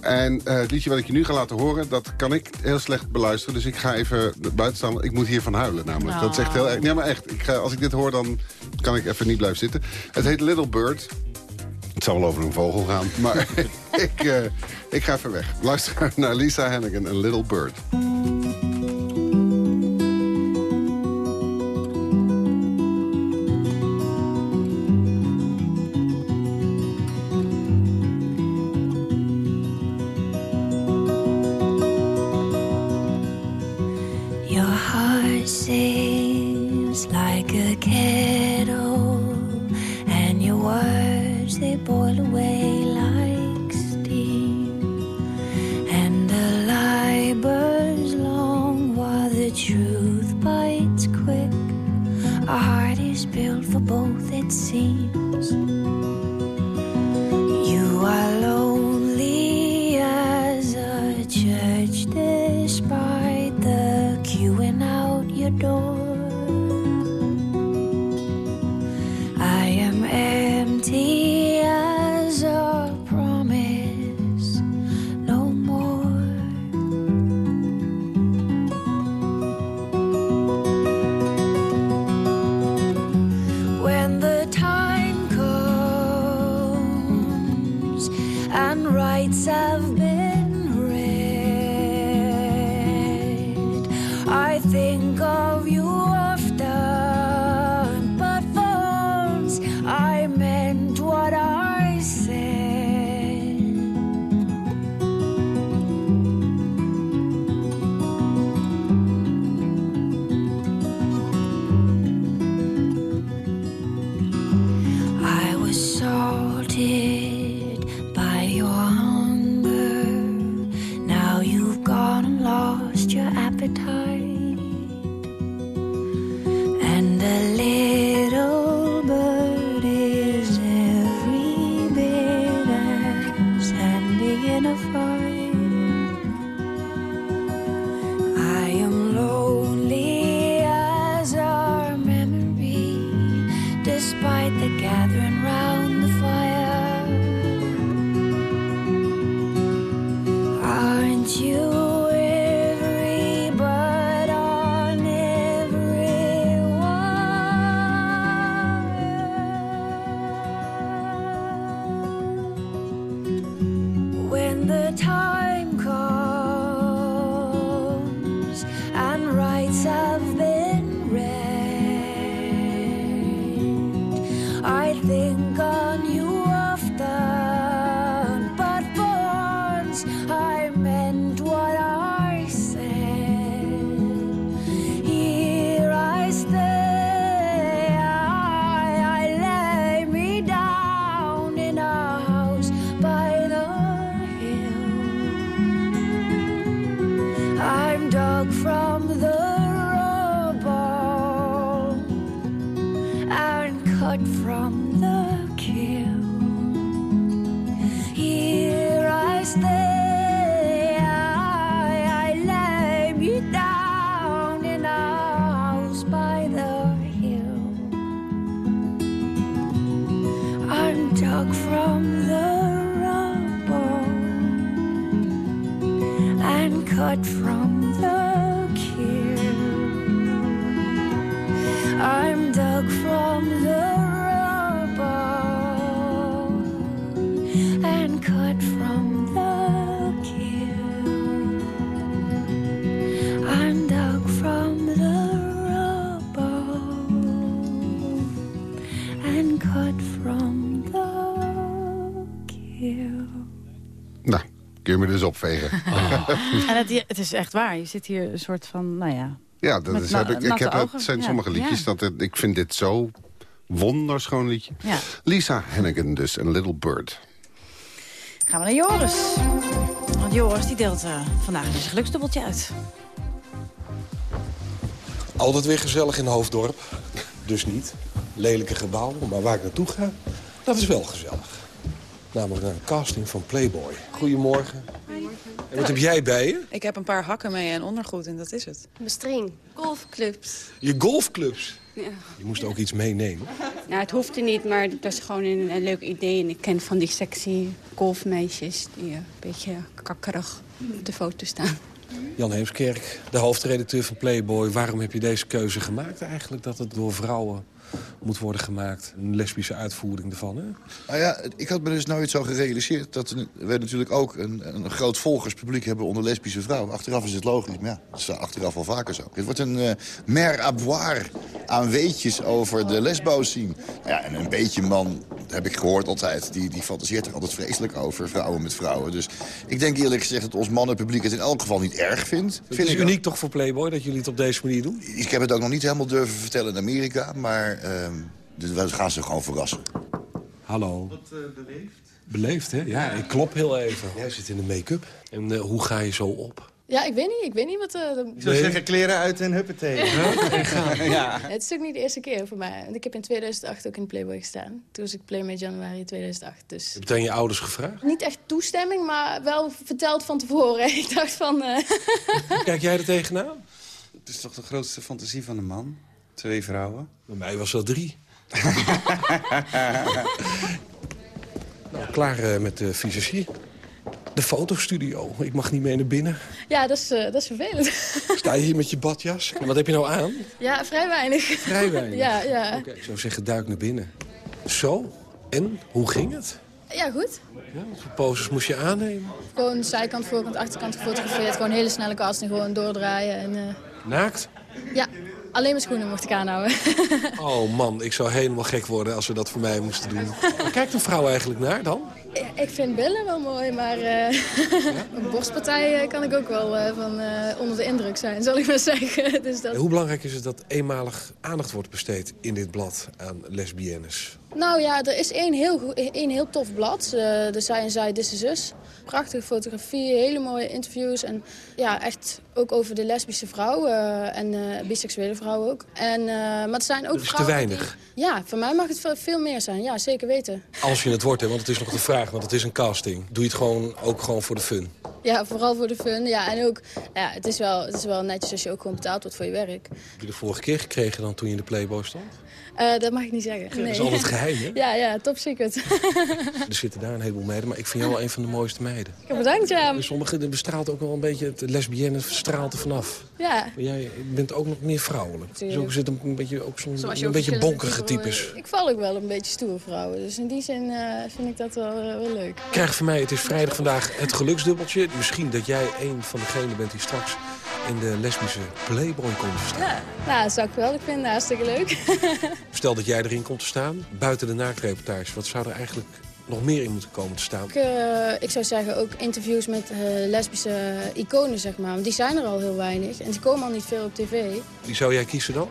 S22: En eh, het liedje wat ik je nu ga laten horen... dat kan ik heel slecht beluisteren. Dus ik ga even buiten staan. Ik moet hiervan huilen namelijk. Dat is echt heel erg. Nee, maar echt. Ik ga, als ik dit hoor, dan kan ik even niet blijven zitten. Het heet Little Bird. Het zal wel over een vogel gaan. Maar ik, eh, ik ga even weg. Luister naar Lisa Hannigan en Little Bird. Kun je me dus opvegen.
S5: En het, het is echt waar. Je zit hier een soort van, nou ja...
S22: Ja, dat is, heb ik, ik heb, het
S5: ogen.
S22: zijn
S5: Ja,
S22: sommige liedjes.
S5: ja.
S22: Dat het- ik vind dit zo wonderschoon liedje.
S5: Ja.
S22: Lisa Hannigan dus, een Little Bird.
S5: Gaan we naar Joris. Want Joris die deelt eh, vandaag zijn geluksdubbeltje uit.
S23: Altijd weer gezellig in Hoofddorp. Dus niet. Lelijke gebouwen, maar waar ik naartoe ga, dat is wel gezellig. Namelijk naar een casting van Playboy. Goedemorgen. En wat heb jij bij je?
S24: Ik heb een paar hakken mee en ondergoed en dat is het.
S25: Bestring, golfclubs.
S23: Je golfclubs.
S25: Ja.
S23: Je moest ook iets meenemen.
S25: Nou, het hoefde niet, maar het was gewoon een, een leuk idee. En ik ken van die sexy golfmeisjes die eh, een beetje kakkerig op de foto staan.
S23: Jan Heemskerk, de hoofdredacteur van Playboy. Waarom heb je deze keuze gemaakt eigenlijk? Dat het door vrouwen moet worden gemaakt. Een lesbische uitvoering ervan, hè?
S26: Nou ja, ik had me dus nooit zo gerealiseerd dat we natuurlijk ook een, een groot volgerspubliek hebben onder lesbische vrouwen. Achteraf is het logisch, maar ja, dat is achteraf wel vaker zo. Het wordt een uh, mer à boire aan weetjes over de lesbo's zien. Nou ja, en een beetje man, heb ik gehoord altijd, die, die fantaseert er altijd vreselijk over, vrouwen met vrouwen. Dus ik denk eerlijk gezegd dat ons mannenpubliek het in elk geval niet erg vindt.
S23: Het
S26: Vind
S23: is
S26: ik
S23: uniek toch voor Playboy dat jullie het op deze manier doen?
S26: Ik heb het ook nog niet helemaal durven vertellen in Amerika, maar we gaan ze gewoon verrassen.
S23: Hallo.
S26: Wat beleefd?
S23: Beleefd, hè? Ja, ik klop heel even. Jij zit in de make-up. En uh, hoe ga je zo op?
S27: Ja, ik weet niet. Ik weet niet wat... Uh, de...
S28: Zou zeggen kleren uit en huppatee.
S27: ja. Het is ook niet de eerste keer voor mij. Want ik heb in 2008 ook in Playboy gestaan. Toen was ik Playmate januari 2008. Dus...
S23: Heb je aan je ouders gevraagd?
S27: Niet echt toestemming, maar wel verteld van tevoren. ik dacht van... Uh...
S23: Kijk jij er tegenaan?
S28: Het is toch de grootste fantasie van een man? Twee vrouwen.
S23: Bij mij was dat drie. nou, klaar uh, met de visagie. De fotostudio. Ik mag niet mee naar binnen.
S27: Ja, dat is, uh, dat is vervelend.
S23: Sta je hier met je badjas? En wat heb je nou aan?
S27: Ja, vrij weinig.
S23: Vrij weinig?
S27: ja, ja.
S23: Oké, ik zou zeggen, duik naar binnen. Zo, en hoe ging het?
S27: Ja, goed.
S23: Ja, wat voor poses moest je aannemen?
S27: Gewoon zijkant, voorkant, achterkant gefotografeerd. Gewoon hele snelle casting, gewoon doordraaien. En, uh...
S23: Naakt?
S27: Ja, alleen mijn schoenen mocht ik aanhouden.
S23: oh man, ik zou helemaal gek worden als we dat voor mij moesten doen. Waar kijkt een vrouw eigenlijk naar dan?
S27: Ja, ik vind billen wel mooi, maar uh, een borstpartij kan ik ook wel uh, van uh, onder de indruk zijn, zal ik maar zeggen. Dus dat...
S23: Hoe belangrijk is het dat eenmalig aandacht wordt besteed in dit blad aan lesbiennes?
S27: Nou ja, er is één heel, één heel tof blad, de Zij en Zij, Dit is Zus. Prachtige fotografie, hele mooie interviews en ja, echt ook over de lesbische vrouwen en biseksuele vrouwen ook. En, maar het zijn ook
S23: dat is te weinig.
S27: Die, ja, voor mij mag het veel, veel meer zijn, ja, zeker weten.
S23: Als je het wordt, hè, want het is nog de vraag, want het is een casting. Doe je het gewoon, ook gewoon voor de fun?
S27: Ja, vooral voor de fun. Ja, en ook, ja, het, is wel, het is wel netjes als je ook gewoon betaald wordt voor je werk.
S23: Heb je de vorige keer gekregen dan toen je in de Playboy stond?
S27: Uh, dat mag ik niet zeggen. Nee.
S23: Dat is altijd geheim, hè?
S27: Ja, ja, top secret.
S23: er zitten daar een heleboel meiden, maar ik vind jou wel een van de mooiste meiden.
S27: Bedankt, ja.
S23: Sommige bestraalt ook wel een beetje, het lesbienne straalt er vanaf.
S27: Ja.
S23: Maar jij bent ook nog meer vrouwelijk. Zo zit een, een beetje, ook zo'n een beetje bonkige types.
S27: Ik val ook wel een beetje stoer vrouwen. Dus in die zin uh, vind ik dat wel, uh, wel leuk.
S23: Krijg van mij, het is vrijdag vandaag het geluksdubbeltje. Misschien dat jij een van degenen bent die straks in de lesbische Playboy komt te staan.
S27: Ja, nou, dat zou ik geweldig vinden. Hartstikke leuk.
S23: Stel dat jij erin komt te staan, buiten de naaktreportage. Wat zou er eigenlijk nog meer in moeten komen te staan?
S27: Ik, uh, ik zou zeggen ook interviews met uh, lesbische iconen, zeg maar. Want die zijn er al heel weinig. En die komen al niet veel op tv.
S23: Wie zou jij kiezen dan?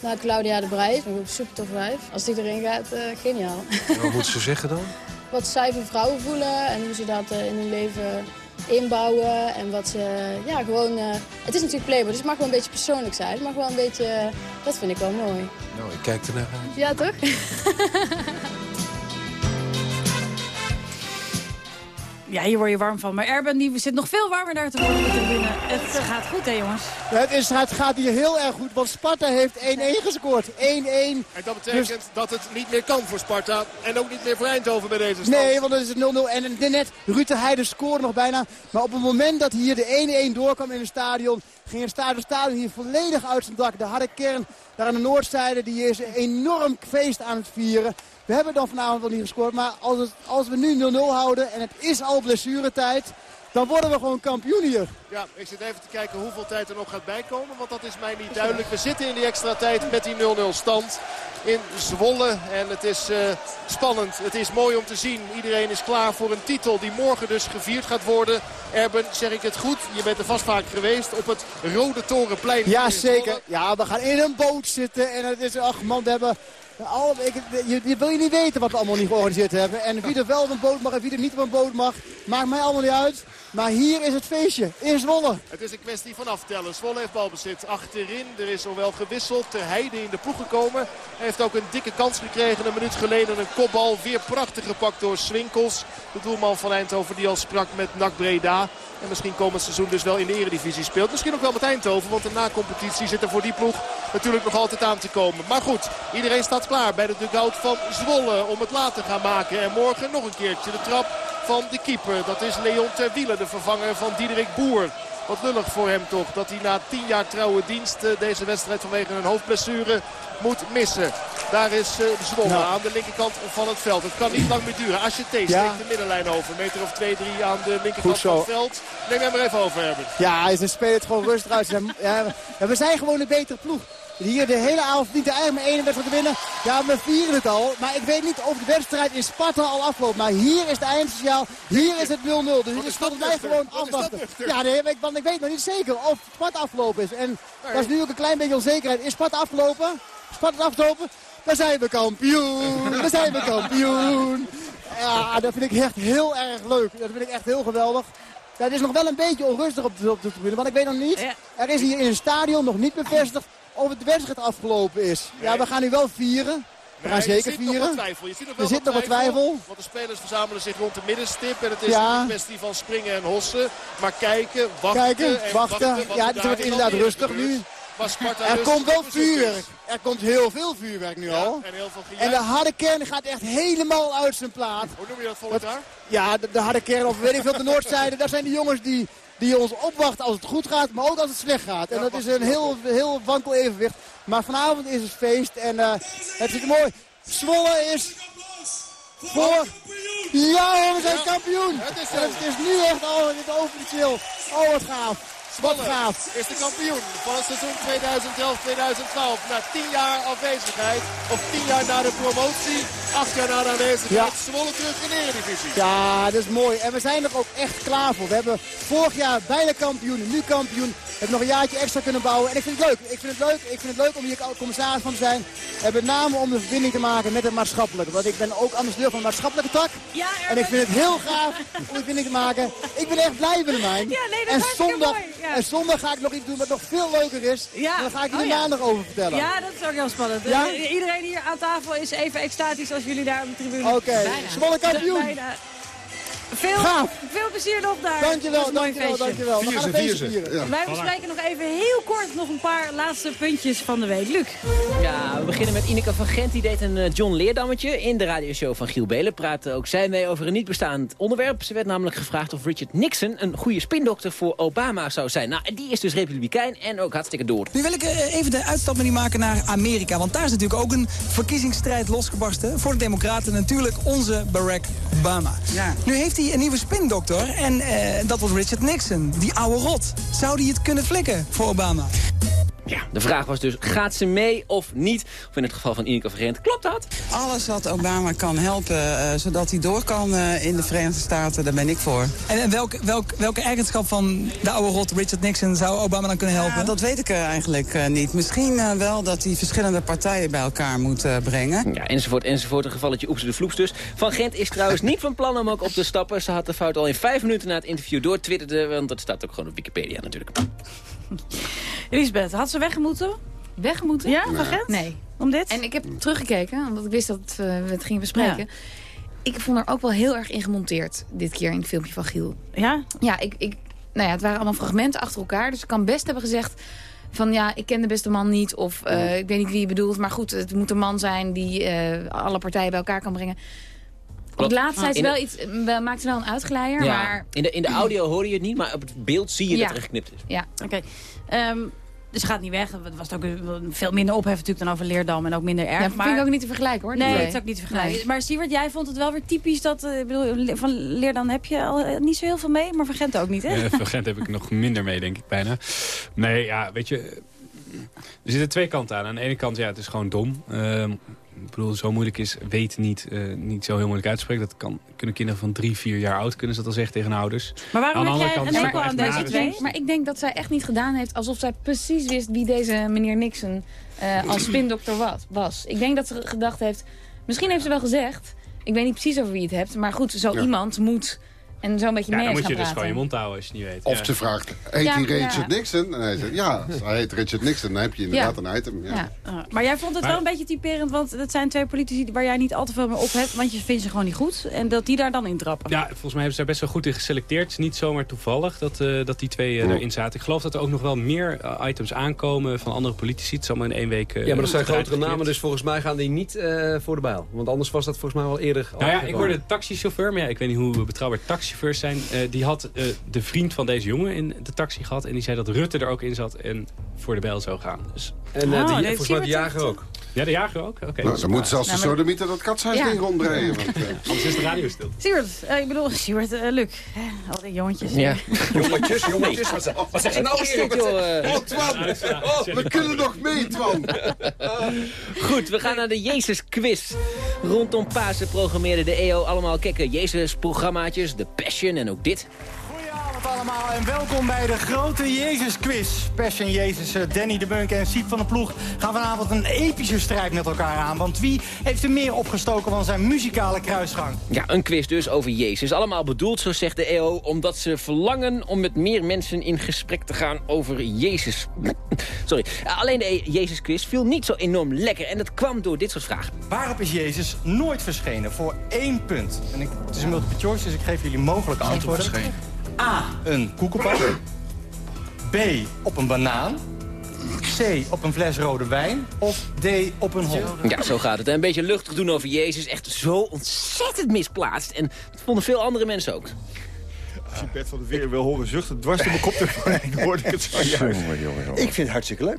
S27: Nou, Claudia de Breij, super tof wijf. Als die erin gaat, uh, geniaal.
S23: En wat moeten ze zeggen dan?
S27: Wat zij voor vrouwen voelen en hoe ze dat in hun leven inbouwen. En wat ze, ja, gewoon... het is natuurlijk Playboy, dus het mag wel een beetje persoonlijk zijn. Het mag wel een beetje, dat vind ik wel mooi.
S23: Nou, ik kijk ernaar uit.
S27: Ja, toch?
S5: Ja, hier word je warm van. Maar Erben die zit nog veel warmer daar te worden met de binnen. Het gaat goed, hè jongens?
S21: Het, is, het gaat hier heel erg goed, want Sparta heeft 1-1 gescoord. 1-1.
S15: En dat betekent dus... dat het niet meer kan voor Sparta. En ook niet meer voor Eindhoven bij deze stand.
S21: Nee, want het is 0-0. En net Ruud de Heide scoorde nog bijna. Maar op het moment dat hier de 1-1 doorkwam in het stadion... ging het stadion, stadion hier volledig uit zijn dak. De harde kern daar aan de noordzijde die is een enorm feest aan het vieren. We hebben dan vanavond wel niet gescoord. Maar als, het, als we nu 0-0 houden en het is al blessuretijd... dan worden we gewoon kampioen hier.
S15: Ja, ik zit even te kijken hoeveel tijd er nog gaat bijkomen. Want dat is mij niet duidelijk. We zitten in die extra tijd met die 0-0 stand in Zwolle. En het is uh, spannend. Het is mooi om te zien. Iedereen is klaar voor een titel die morgen dus gevierd gaat worden. Erben, zeg ik het goed? Je bent er vast vaak geweest op het Rode Torenplein.
S21: Ja, zeker. Ja, we gaan in een boot zitten. En het is, ach man, we hebben... Je, wil je niet weten wat we allemaal niet georganiseerd hebben. En wie er wel op een boot mag en wie er niet op een boot mag, maakt mij allemaal niet uit. Maar hier is het feestje in Zwolle.
S15: Het is een kwestie van aftellen. Zwolle heeft balbezit achterin. Er is al wel gewisseld. Ter Heide in de ploeg gekomen. Hij heeft ook een dikke kans gekregen. Een minuut geleden een kopbal. Weer prachtig gepakt door Swinkels. De doelman van Eindhoven die al sprak met NAC Breda. En misschien komend seizoen dus wel in de eredivisie speelt. Misschien ook wel met Eindhoven. Want de na-competitie zit er voor die ploeg natuurlijk nog altijd aan te komen. Maar goed, iedereen staat klaar bij de dugout van Zwolle om het laat te gaan maken. En morgen nog een keertje de trap van de keeper. Dat is Leon Terwiele, de vervanger van Diederik Boer. Wat lullig voor hem toch dat hij na tien jaar trouwe dienst eh, deze wedstrijd vanwege een hoofdblessure moet missen. Daar is eh, Zwolle
S21: Nou.
S15: aan de linkerkant van het veld. Het kan niet lang meer duren. Als je steekt
S21: Ja.
S15: de middenlijn over. Een meter of twee, drie aan de linkerkant van het veld. Neem hem maar even over, Herbert.
S21: Ja, ze spelen het gewoon rustig uit. Ja, we zijn gewoon een betere ploeg. Hier de hele avond niet eigenlijk maar één wedstrijd te winnen. Ja, we vieren het al. Maar ik weet niet of de wedstrijd in Sparta al afloopt. Maar hier is de eindsignaal. Hier is het 0-0. Dus het is volgens mij gewoon afwachten. Ja, nee, want ik weet nog niet zeker of Sparta afgelopen is. En dat is nu ook een klein beetje onzekerheid. Is Sparta afgelopen? Sparta is afgelopen? Dan zijn we kampioen. Dan zijn we kampioen. Ja, dat vind ik echt heel erg leuk. Dat vind ik echt heel geweldig. Ja, het is nog wel een beetje onrustig op de, op de tribune. Want ik weet nog niet. Er is hier in het stadion nog niet bevestigd of het wedstrijd afgelopen is. Ja, we gaan nu wel vieren. We gaan
S15: Nee,
S21: zeker
S15: je nog
S21: vieren.
S15: wat twijfel. Je ziet nog
S21: Er zit nog wat twijfel.
S15: Want de spelers verzamelen zich rond de middenstip. En het is
S21: Ja.
S15: een kwestie van springen en hossen. Maar kijken, wachten
S21: Kijken,
S15: en
S21: wachten. Ja, het wordt
S15: daar
S21: inderdaad rustig
S15: gebeurt.
S21: nu. Er komt wel vuurwerk. Er komt heel veel vuurwerk nu al.
S15: En heel veel
S21: En de harde kern gaat echt helemaal uit zijn plaat.
S15: Hoe noem je dat volgend jaar?
S21: Ja, de, de harde kern, of weet ik veel, de Noordzijde. Dat zijn de jongens die, die ons opwachten als het goed gaat, maar ook als het slecht gaat. En dat is een heel, heel wankel evenwicht. Maar vanavond is het feest en eh, het is mooi. Zwolle is voor... Ja, we zijn kampioen! Het is, het is nu echt oh, het officieel. Oh, wat gaaf. Wat gaaf.
S15: is de kampioen van het seizoen 2011-2012. Na 10 jaar afwezigheid, of 10 jaar na de promotie, 8 jaar na de aanwezigheid,
S21: Ja.
S15: Zwolle terug in de Eredivisie.
S21: Ja, dat is mooi. En we zijn er ook echt klaar voor. We hebben vorig jaar bijna kampioen, nu kampioen. We hebben nog een jaartje extra kunnen bouwen. En ik vind het leuk. Ik vind het leuk, ik vind het leuk om hier commissaris van te zijn. En met name om de verbinding te maken met het maatschappelijke. Want ik ben ook ambassadeur van de maatschappelijke tak.
S5: Ja,
S21: en ik vind het heel gaaf om de verbinding te maken. Ik ben echt blij, Willemijn.
S5: Ja, nee, dat is
S21: en, zondag,
S5: mooi, ja.
S21: en zondag ga ik nog iets doen wat nog veel leuker is.
S5: Ja.
S21: En daar ga ik je
S5: Oh,
S21: maandag over vertellen.
S5: Ja, dat is ook heel spannend.
S21: Ja?
S5: Iedereen hier aan tafel is even extatisch als jullie daar op de tribune.
S21: Oké, Zwolle kampioen.
S5: Veel,
S21: Gaaf.
S5: veel plezier nog daar.
S21: Dankjewel, dankjewel, dankjewel. We
S13: Vier
S21: gaan
S13: ze, vier ze. Ja.
S5: Wij bespreken nog even heel kort nog een paar laatste puntjes van de week. Luc.
S7: Ja, we beginnen met Ineke van Gent. Die deed een eh, John Leerdammetje in de radioshow van Giel Belen. Praatte ook zij mee over een niet bestaand onderwerp. Ze werd namelijk gevraagd of Richard Nixon een goede spindokter voor Obama zou zijn. Nou, die is dus republikein en ook hartstikke door.
S29: Nu wil ik eh, even de uitstap met die maken naar Amerika. Want daar is natuurlijk ook een verkiezingsstrijd losgebarsten. Voor de democraten natuurlijk onze Barack Obama. Nu heeft hij een nieuwe spindokter. En eh, dat wordt Richard Nixon. Die oude rot. Zou hij het kunnen flikken voor Obama?
S7: Ja, de vraag was dus, gaat ze mee of niet? Of in het geval van Ineke van Gent, klopt dat?
S30: Alles wat Obama kan helpen, eh, zodat hij door kan eh, in de Verenigde Staten, daar ben ik voor.
S29: En, en welke, welk, welke eigenschap van de oude rot Richard Nixon zou Obama dan kunnen helpen?
S30: Ja, dat weet ik eh, eigenlijk eh, niet. Misschien wel dat hij verschillende partijen bij elkaar moet eh, brengen.
S7: Ja, enzovoort, enzovoort. Een gevalletje oeps de vloeps dus. Van Gent is trouwens niet van plan om ook op te stappen. Ze had de fout al in vijf minuten na het interview doortwitterde. Want dat staat ook gewoon op Wikipedia natuurlijk.
S5: Lisbeth, had ze weggemoeten?
S14: Weggemoeten?
S5: Ja, van Gent?
S14: Nee.
S5: Om dit?
S14: En ik heb teruggekeken, omdat ik wist dat eh, we het gingen bespreken. Ik vond er ook wel heel erg in gemonteerd, dit keer in het filmpje van Giel.
S5: Ja?
S14: Ja, ik, ik, nou ja, het waren allemaal fragmenten achter elkaar. Dus ik kan best hebben gezegd van ja, ik ken de beste man niet. Of eh, ik weet niet wie je bedoelt. Maar goed, het moet een man zijn die eh, alle partijen bij elkaar kan brengen. Het
S7: Klopt.
S14: laatst zei ze
S7: In
S14: wel iets, wel, maakte ze wel een uitglijder.
S7: Ja,
S14: Maar
S7: in, de, in de audio hoor je het niet, maar op het beeld zie je
S14: Ja.
S7: dat er geknipt is.
S14: ja,
S5: Oké. Ehm, dus ze gaat niet weg. Het was ook veel minder ophef natuurlijk dan over Leerdam. En ook minder erg.
S14: ja vind ik ook niet te vergelijken hoor. die
S5: Nee,
S14: twee.
S5: het is ook niet te vergelijken.
S14: Nee.
S5: Maar Siewert, jij vond het wel weer typisch dat... eh, ik bedoel, van Leerdam heb je al eh, niet zo heel veel mee. Maar van Gent ook niet, hè?
S12: Eh, van Gent heb ik nog minder mee, denk ik bijna. Nee, ja, weet je... Er zitten twee kanten aan. Aan de ene kant, ja, het is gewoon dom. Ehm, ik bedoel, zo moeilijk is weet niet, eh, niet zo heel moeilijk uitspreken. Dat kan, kunnen kinderen van drie, vier jaar oud kunnen ze dat al zeggen tegen ouders.
S5: Maar waarom
S12: aan
S5: heb jij
S12: kant
S5: een hekel aan deze twee?
S14: Maar ik denk dat zij echt niet gedaan heeft alsof zij precies wist wie deze meneer Nixon eh, als spindokter was, was. Ik denk dat ze gedacht heeft, misschien heeft ze wel gezegd, ik weet niet precies over wie je het hebt, maar goed, zo
S13: Ja.
S14: iemand moet En zo een beetje
S12: Ja,
S14: mee
S12: dan moet je dus gewoon je mond houden als je niet weet.
S13: Of
S12: Ja.
S13: ze vraagt, heet
S14: Ja,
S13: hij
S14: ja.
S13: Richard Nixon? En hij zegt, ja, hij heet Richard Nixon. Dan heb je inderdaad een item. Ja.
S5: Maar jij vond het
S12: Maar-
S5: wel een beetje typerend, want dat zijn twee politici waar jij niet al te veel meer op hebt, want je vindt ze gewoon niet goed. En dat die daar dan in trappen.
S12: Ja, volgens mij hebben ze daar best wel goed in geselecteerd. Het is niet zomaar toevallig dat, eh, dat die twee eh, erin zaten. Ik geloof dat er ook nog wel meer eh, items aankomen van andere politici. Het is allemaal in één week eh,
S20: Ja, maar dat zijn grotere namen, dus volgens mij gaan die niet eh, voor de bijl. Want anders was dat volgens mij wel eerder al
S12: Nou ja, ik hoorde de taxichauffeur, maar ja, ik weet niet hoe betrouwbaar taxichauffeurs zijn. eh, die had eh, de vriend van deze jongen in de taxi gehad. En die zei dat Rutte er ook in zat en voor de bijl zou gaan. Dus...
S20: En eh,
S5: Oh,
S20: die,
S5: nee,
S20: volgens mij de jager ook.
S12: Ja, de jager ook? Oké.
S13: Nou, dan moet zelfs de
S14: Nou, maar-
S13: sodemieter dat katshuisding
S14: Ja.
S13: ronddraaien. Want, eh,
S12: Anders is de radio stil.
S5: Siewert, eh, ik bedoel, Siewert, eh, Luc, al die jongetjes.
S7: Ja.
S20: Jongetjes, jongetjes. Wat, zeg- wat zeg je nou
S7: eh,
S13: Oh, Twan! Oh, we kunnen nog mee, Twan!
S7: Goed, we gaan naar de Jezus-quiz. Rondom Pasen programmeerde de EO allemaal kekke Jezus-programmaatjes. De Passion en ook dit.
S31: Goedenavond allemaal en welkom bij de grote Jezus quiz. Passion Jezus, eh, Danny de Bunk en Siep van der Ploeg gaan vanavond een epische strijd met elkaar aan. Want wie heeft er meer opgestoken van zijn muzikale kruisgang?
S7: Ja, een quiz dus over Jezus. Allemaal bedoeld, zo zegt de EO, omdat ze verlangen om met meer mensen in gesprek te gaan over Jezus. Sorry. Alleen de Jezus-quiz viel niet zo enorm lekker en dat kwam door dit soort vragen.
S31: Waarop is Jezus nooit verschenen? Voor één punt. En ik, het is een multiple choice, dus ik geef jullie mogelijke antwoorden. A. Een koekenpap. B. Op een banaan. C. Op een fles rode wijn. Of D. Op een hond.
S7: Ja, zo gaat het. En een beetje luchtig doen over Jezus. Echt zo ontzettend misplaatst. En dat vonden veel andere mensen ook.
S32: Als je Bert van de Veer wil horen zuchten, dwars door mijn kop te hoorde ik het zo juist.
S33: Ik vind het hartstikke leuk.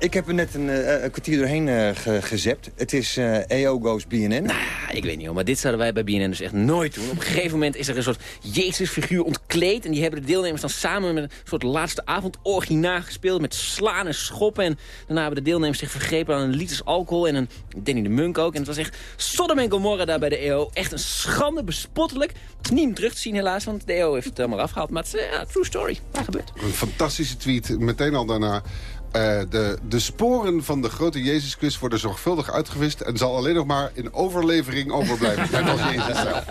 S33: Ik heb er net een, eh, een kwartier doorheen eh, ge gezept. Het is eh EO Goes BNN.
S7: Nou, ik weet niet hoor, maar dit zouden wij bij BNN dus echt nooit doen. Op een gegeven moment is er een soort Jezus-figuur ontkleed... en die hebben de deelnemers dan samen met een soort laatste avondorgie nagespeeld... met slaan en schoppen. En daarna hebben de deelnemers zich vergrepen aan een liters alcohol... en een Danny de Munk ook. En het was echt Sodom en Gomorra daar bij de EO. Echt een schande, bespottelijk. Het is niet meer terug te zien helaas, want de EO heeft het helemaal afgehaald. Maar het is een true story. Waar gebeurt.
S13: Een fantastische tweet, meteen al daarna. Eh, de, de sporen van de grote Jezus-quiz worden zorgvuldig uitgewist... en zal alleen nog maar in overlevering overblijven. Net als Jezus zelf.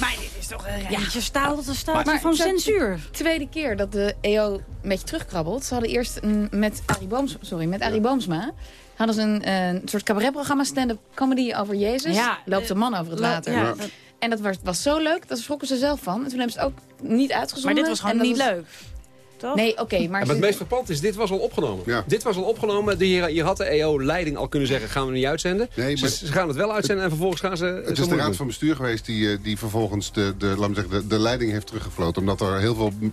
S5: Maar dit is toch een rijtje staal tot een staaltje van censuur.
S14: de tweede keer dat de EO een beetje terugkrabbelt. Ze hadden eerst een, met, Arie Booms, sorry, met Arie Boomsma... hadden ze een, een soort cabaretprogramma, stand-up comedy over Jezus.
S5: Ja,
S14: Loopt een man over het water.
S5: ja,
S14: En dat was, was zo leuk, dat schrokken ze zelf van. En toen hebben ze het ook niet uitgezonden.
S5: Maar dit was gewoon niet
S14: was-
S5: leuk. Toch?
S14: Nee, oké, maar...
S20: En het meest verpand is, dit was al opgenomen. Dit was al opgenomen. De, hier, hier had de EO-leiding al kunnen zeggen, gaan we niet uitzenden.
S13: Nee, maar-
S20: ze, ze gaan het wel uitzenden en vervolgens gaan ze...
S13: Het is de raad van bestuur geweest die, eh, die vervolgens de, de, laat me zeggen, de, de leiding heeft teruggefloten. Omdat er heel veel m-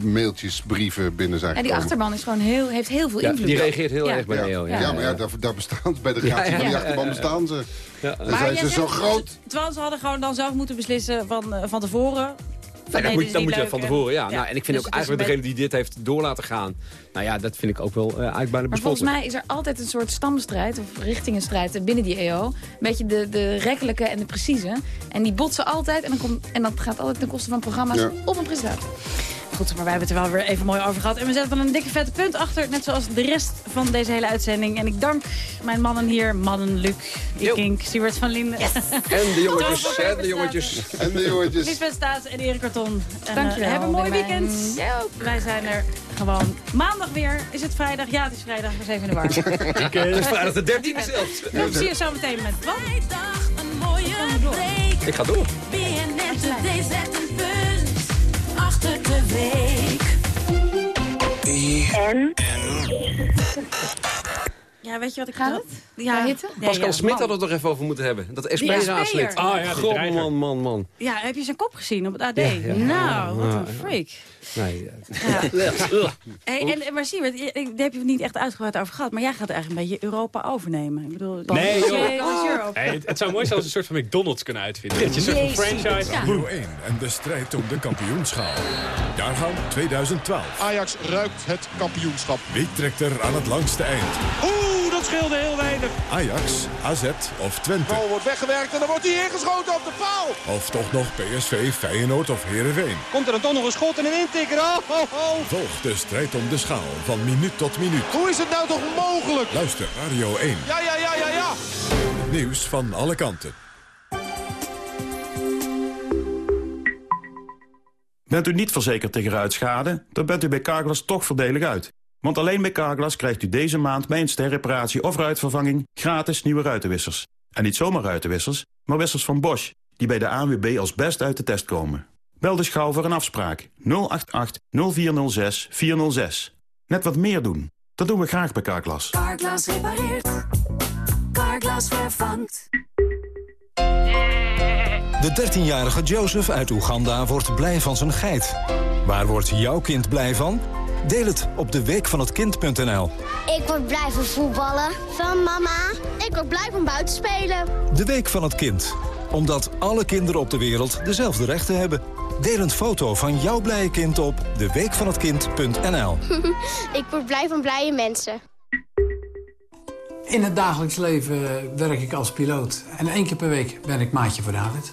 S13: m- mailtjes, brieven binnen zijn
S14: En die
S13: gekomen.
S14: achterban is gewoon heel, heeft heel veel
S20: Ja,
S14: invloed.
S20: die reageert heel
S14: Ja.
S20: erg bij
S13: ja.
S20: de EO.
S13: Ja, maar ja, daar, daar bestaan ze bij de gratie
S20: Ja, ja,
S13: van die
S20: ja,
S13: achterban
S20: ja, ja.
S13: bestaan ze.
S20: Ja.
S13: Dan zijn ze zo groot.
S5: Terwijl ze hadden gewoon dan zelf moeten beslissen van, eh, van tevoren.
S20: Nee, dat moet,
S5: niet
S20: moet je van tevoren, ja. Nou, en ik vind
S5: Dus
S20: ook eigenlijk degene die dit heeft door laten gaan... Nou ja, dat vind ik ook wel uh, eigenlijk bijna
S14: Maar volgens mij is er altijd een soort stamstrijd of richtingenstrijd binnen die EO. Een beetje de, de rekkelijke en de precieze. En die botsen altijd en, dan komt, en dat gaat altijd ten koste van programma's
S5: Ja.
S14: of een presentator.
S5: Goed, maar wij hebben het er wel weer even mooi over gehad. En we zetten wel een dikke vette punt achter. Net zoals de rest van deze hele uitzending. En ik dank mijn mannen hier. Mannen, Luc, Ikink, Stuart van Linden.
S20: En de jongetjes, en de jongetjes.
S13: En de jongetjes.
S5: Lisbeth Staats en Erik Karton. En,
S14: Dankjewel,
S5: eh, Heb een mooi weekend.
S14: Jij ook.
S5: Wij zijn er gewoon maandag weer. Is het vrijdag? Ja, het is vrijdag. We zijn even in de war.
S20: Het is vrijdag de 13e zelfs.
S5: Veel plezier zometeen met wat?
S22: Een mooie break.
S20: Ik ga door.
S22: BNN Today zet een punt achter de week.
S34: En?
S5: Ja, weet je wat ik
S14: Gaat het?
S5: Ja,
S14: hitte?
S20: Pascal Smit hadden we het nog even over moeten hebben. Dat SP-raadslid. Ah ja, God, man, man, man.
S5: Ja, heb je zijn kop gezien op het AD?
S20: Ja, ja.
S5: Nou, wat een freak.
S20: Nee,
S5: Hey, en, maar zie je, daar heb je het niet echt uitgebreid over gehad. Maar jij gaat eigenlijk een beetje Europa overnemen. Ik bedoel,
S12: Nee, joh. Hey, het, het zou mooi zijn als een soort van McDonald's kunnen uitvinden. Dat je een soort franchise...
S5: Ja.
S4: Radio 1 en de strijd om de kampioenschaal. Jaargang 2012.
S15: Ajax ruikt het kampioenschap.
S4: Wie trekt er aan het langste eind?
S15: Oeh, dat scheelde heel weinig.
S4: Ajax, AZ of Twente?
S15: bal wordt weggewerkt en dan wordt hij ingeschoten op de paal.
S4: Of toch nog PSV, Feyenoord of Heerenveen?
S31: Komt er dan toch nog een schot en een intikker? Oh, oh, oh.
S4: Volg de strijd om de schaal van minuut tot minuut.
S15: Hoe is het nou toch mogelijk?
S4: Luister Radio 1.
S15: Ja, ja, ja, ja, ja.
S4: Het nieuws van alle kanten.
S35: Bent u niet verzekerd tegen ruitschade, dan bent u bij Carglass toch voordelig uit. Want alleen bij Carglass krijgt u deze maand bij een sterreparatie of ruitvervanging gratis nieuwe ruitenwissers. En niet zomaar ruitenwissers, maar wissers van Bosch, die bij de ANWB als best uit de test komen. Bel dus gauw voor een afspraak 088 0406 406. Net wat meer doen. Dat doen we graag bij Carglass.
S22: Carglass repareert. Carglass vervangt.
S36: De 13-jarige Joseph uit Oeganda wordt blij van zijn geit. Waar wordt jouw kind blij van? Deel het op de weekvanhetkind.nl.
S37: Ik word blij van voetballen. Van mama. Ik word blij van buiten spelen.
S36: De Week van het Kind. Omdat alle kinderen op de wereld dezelfde rechten hebben. Deel een foto van jouw blije kind op deweekvanhetkind.nl.
S37: ik word blij van blije mensen.
S34: In het dagelijks leven werk ik als piloot. En één keer per week ben ik maatje voor David.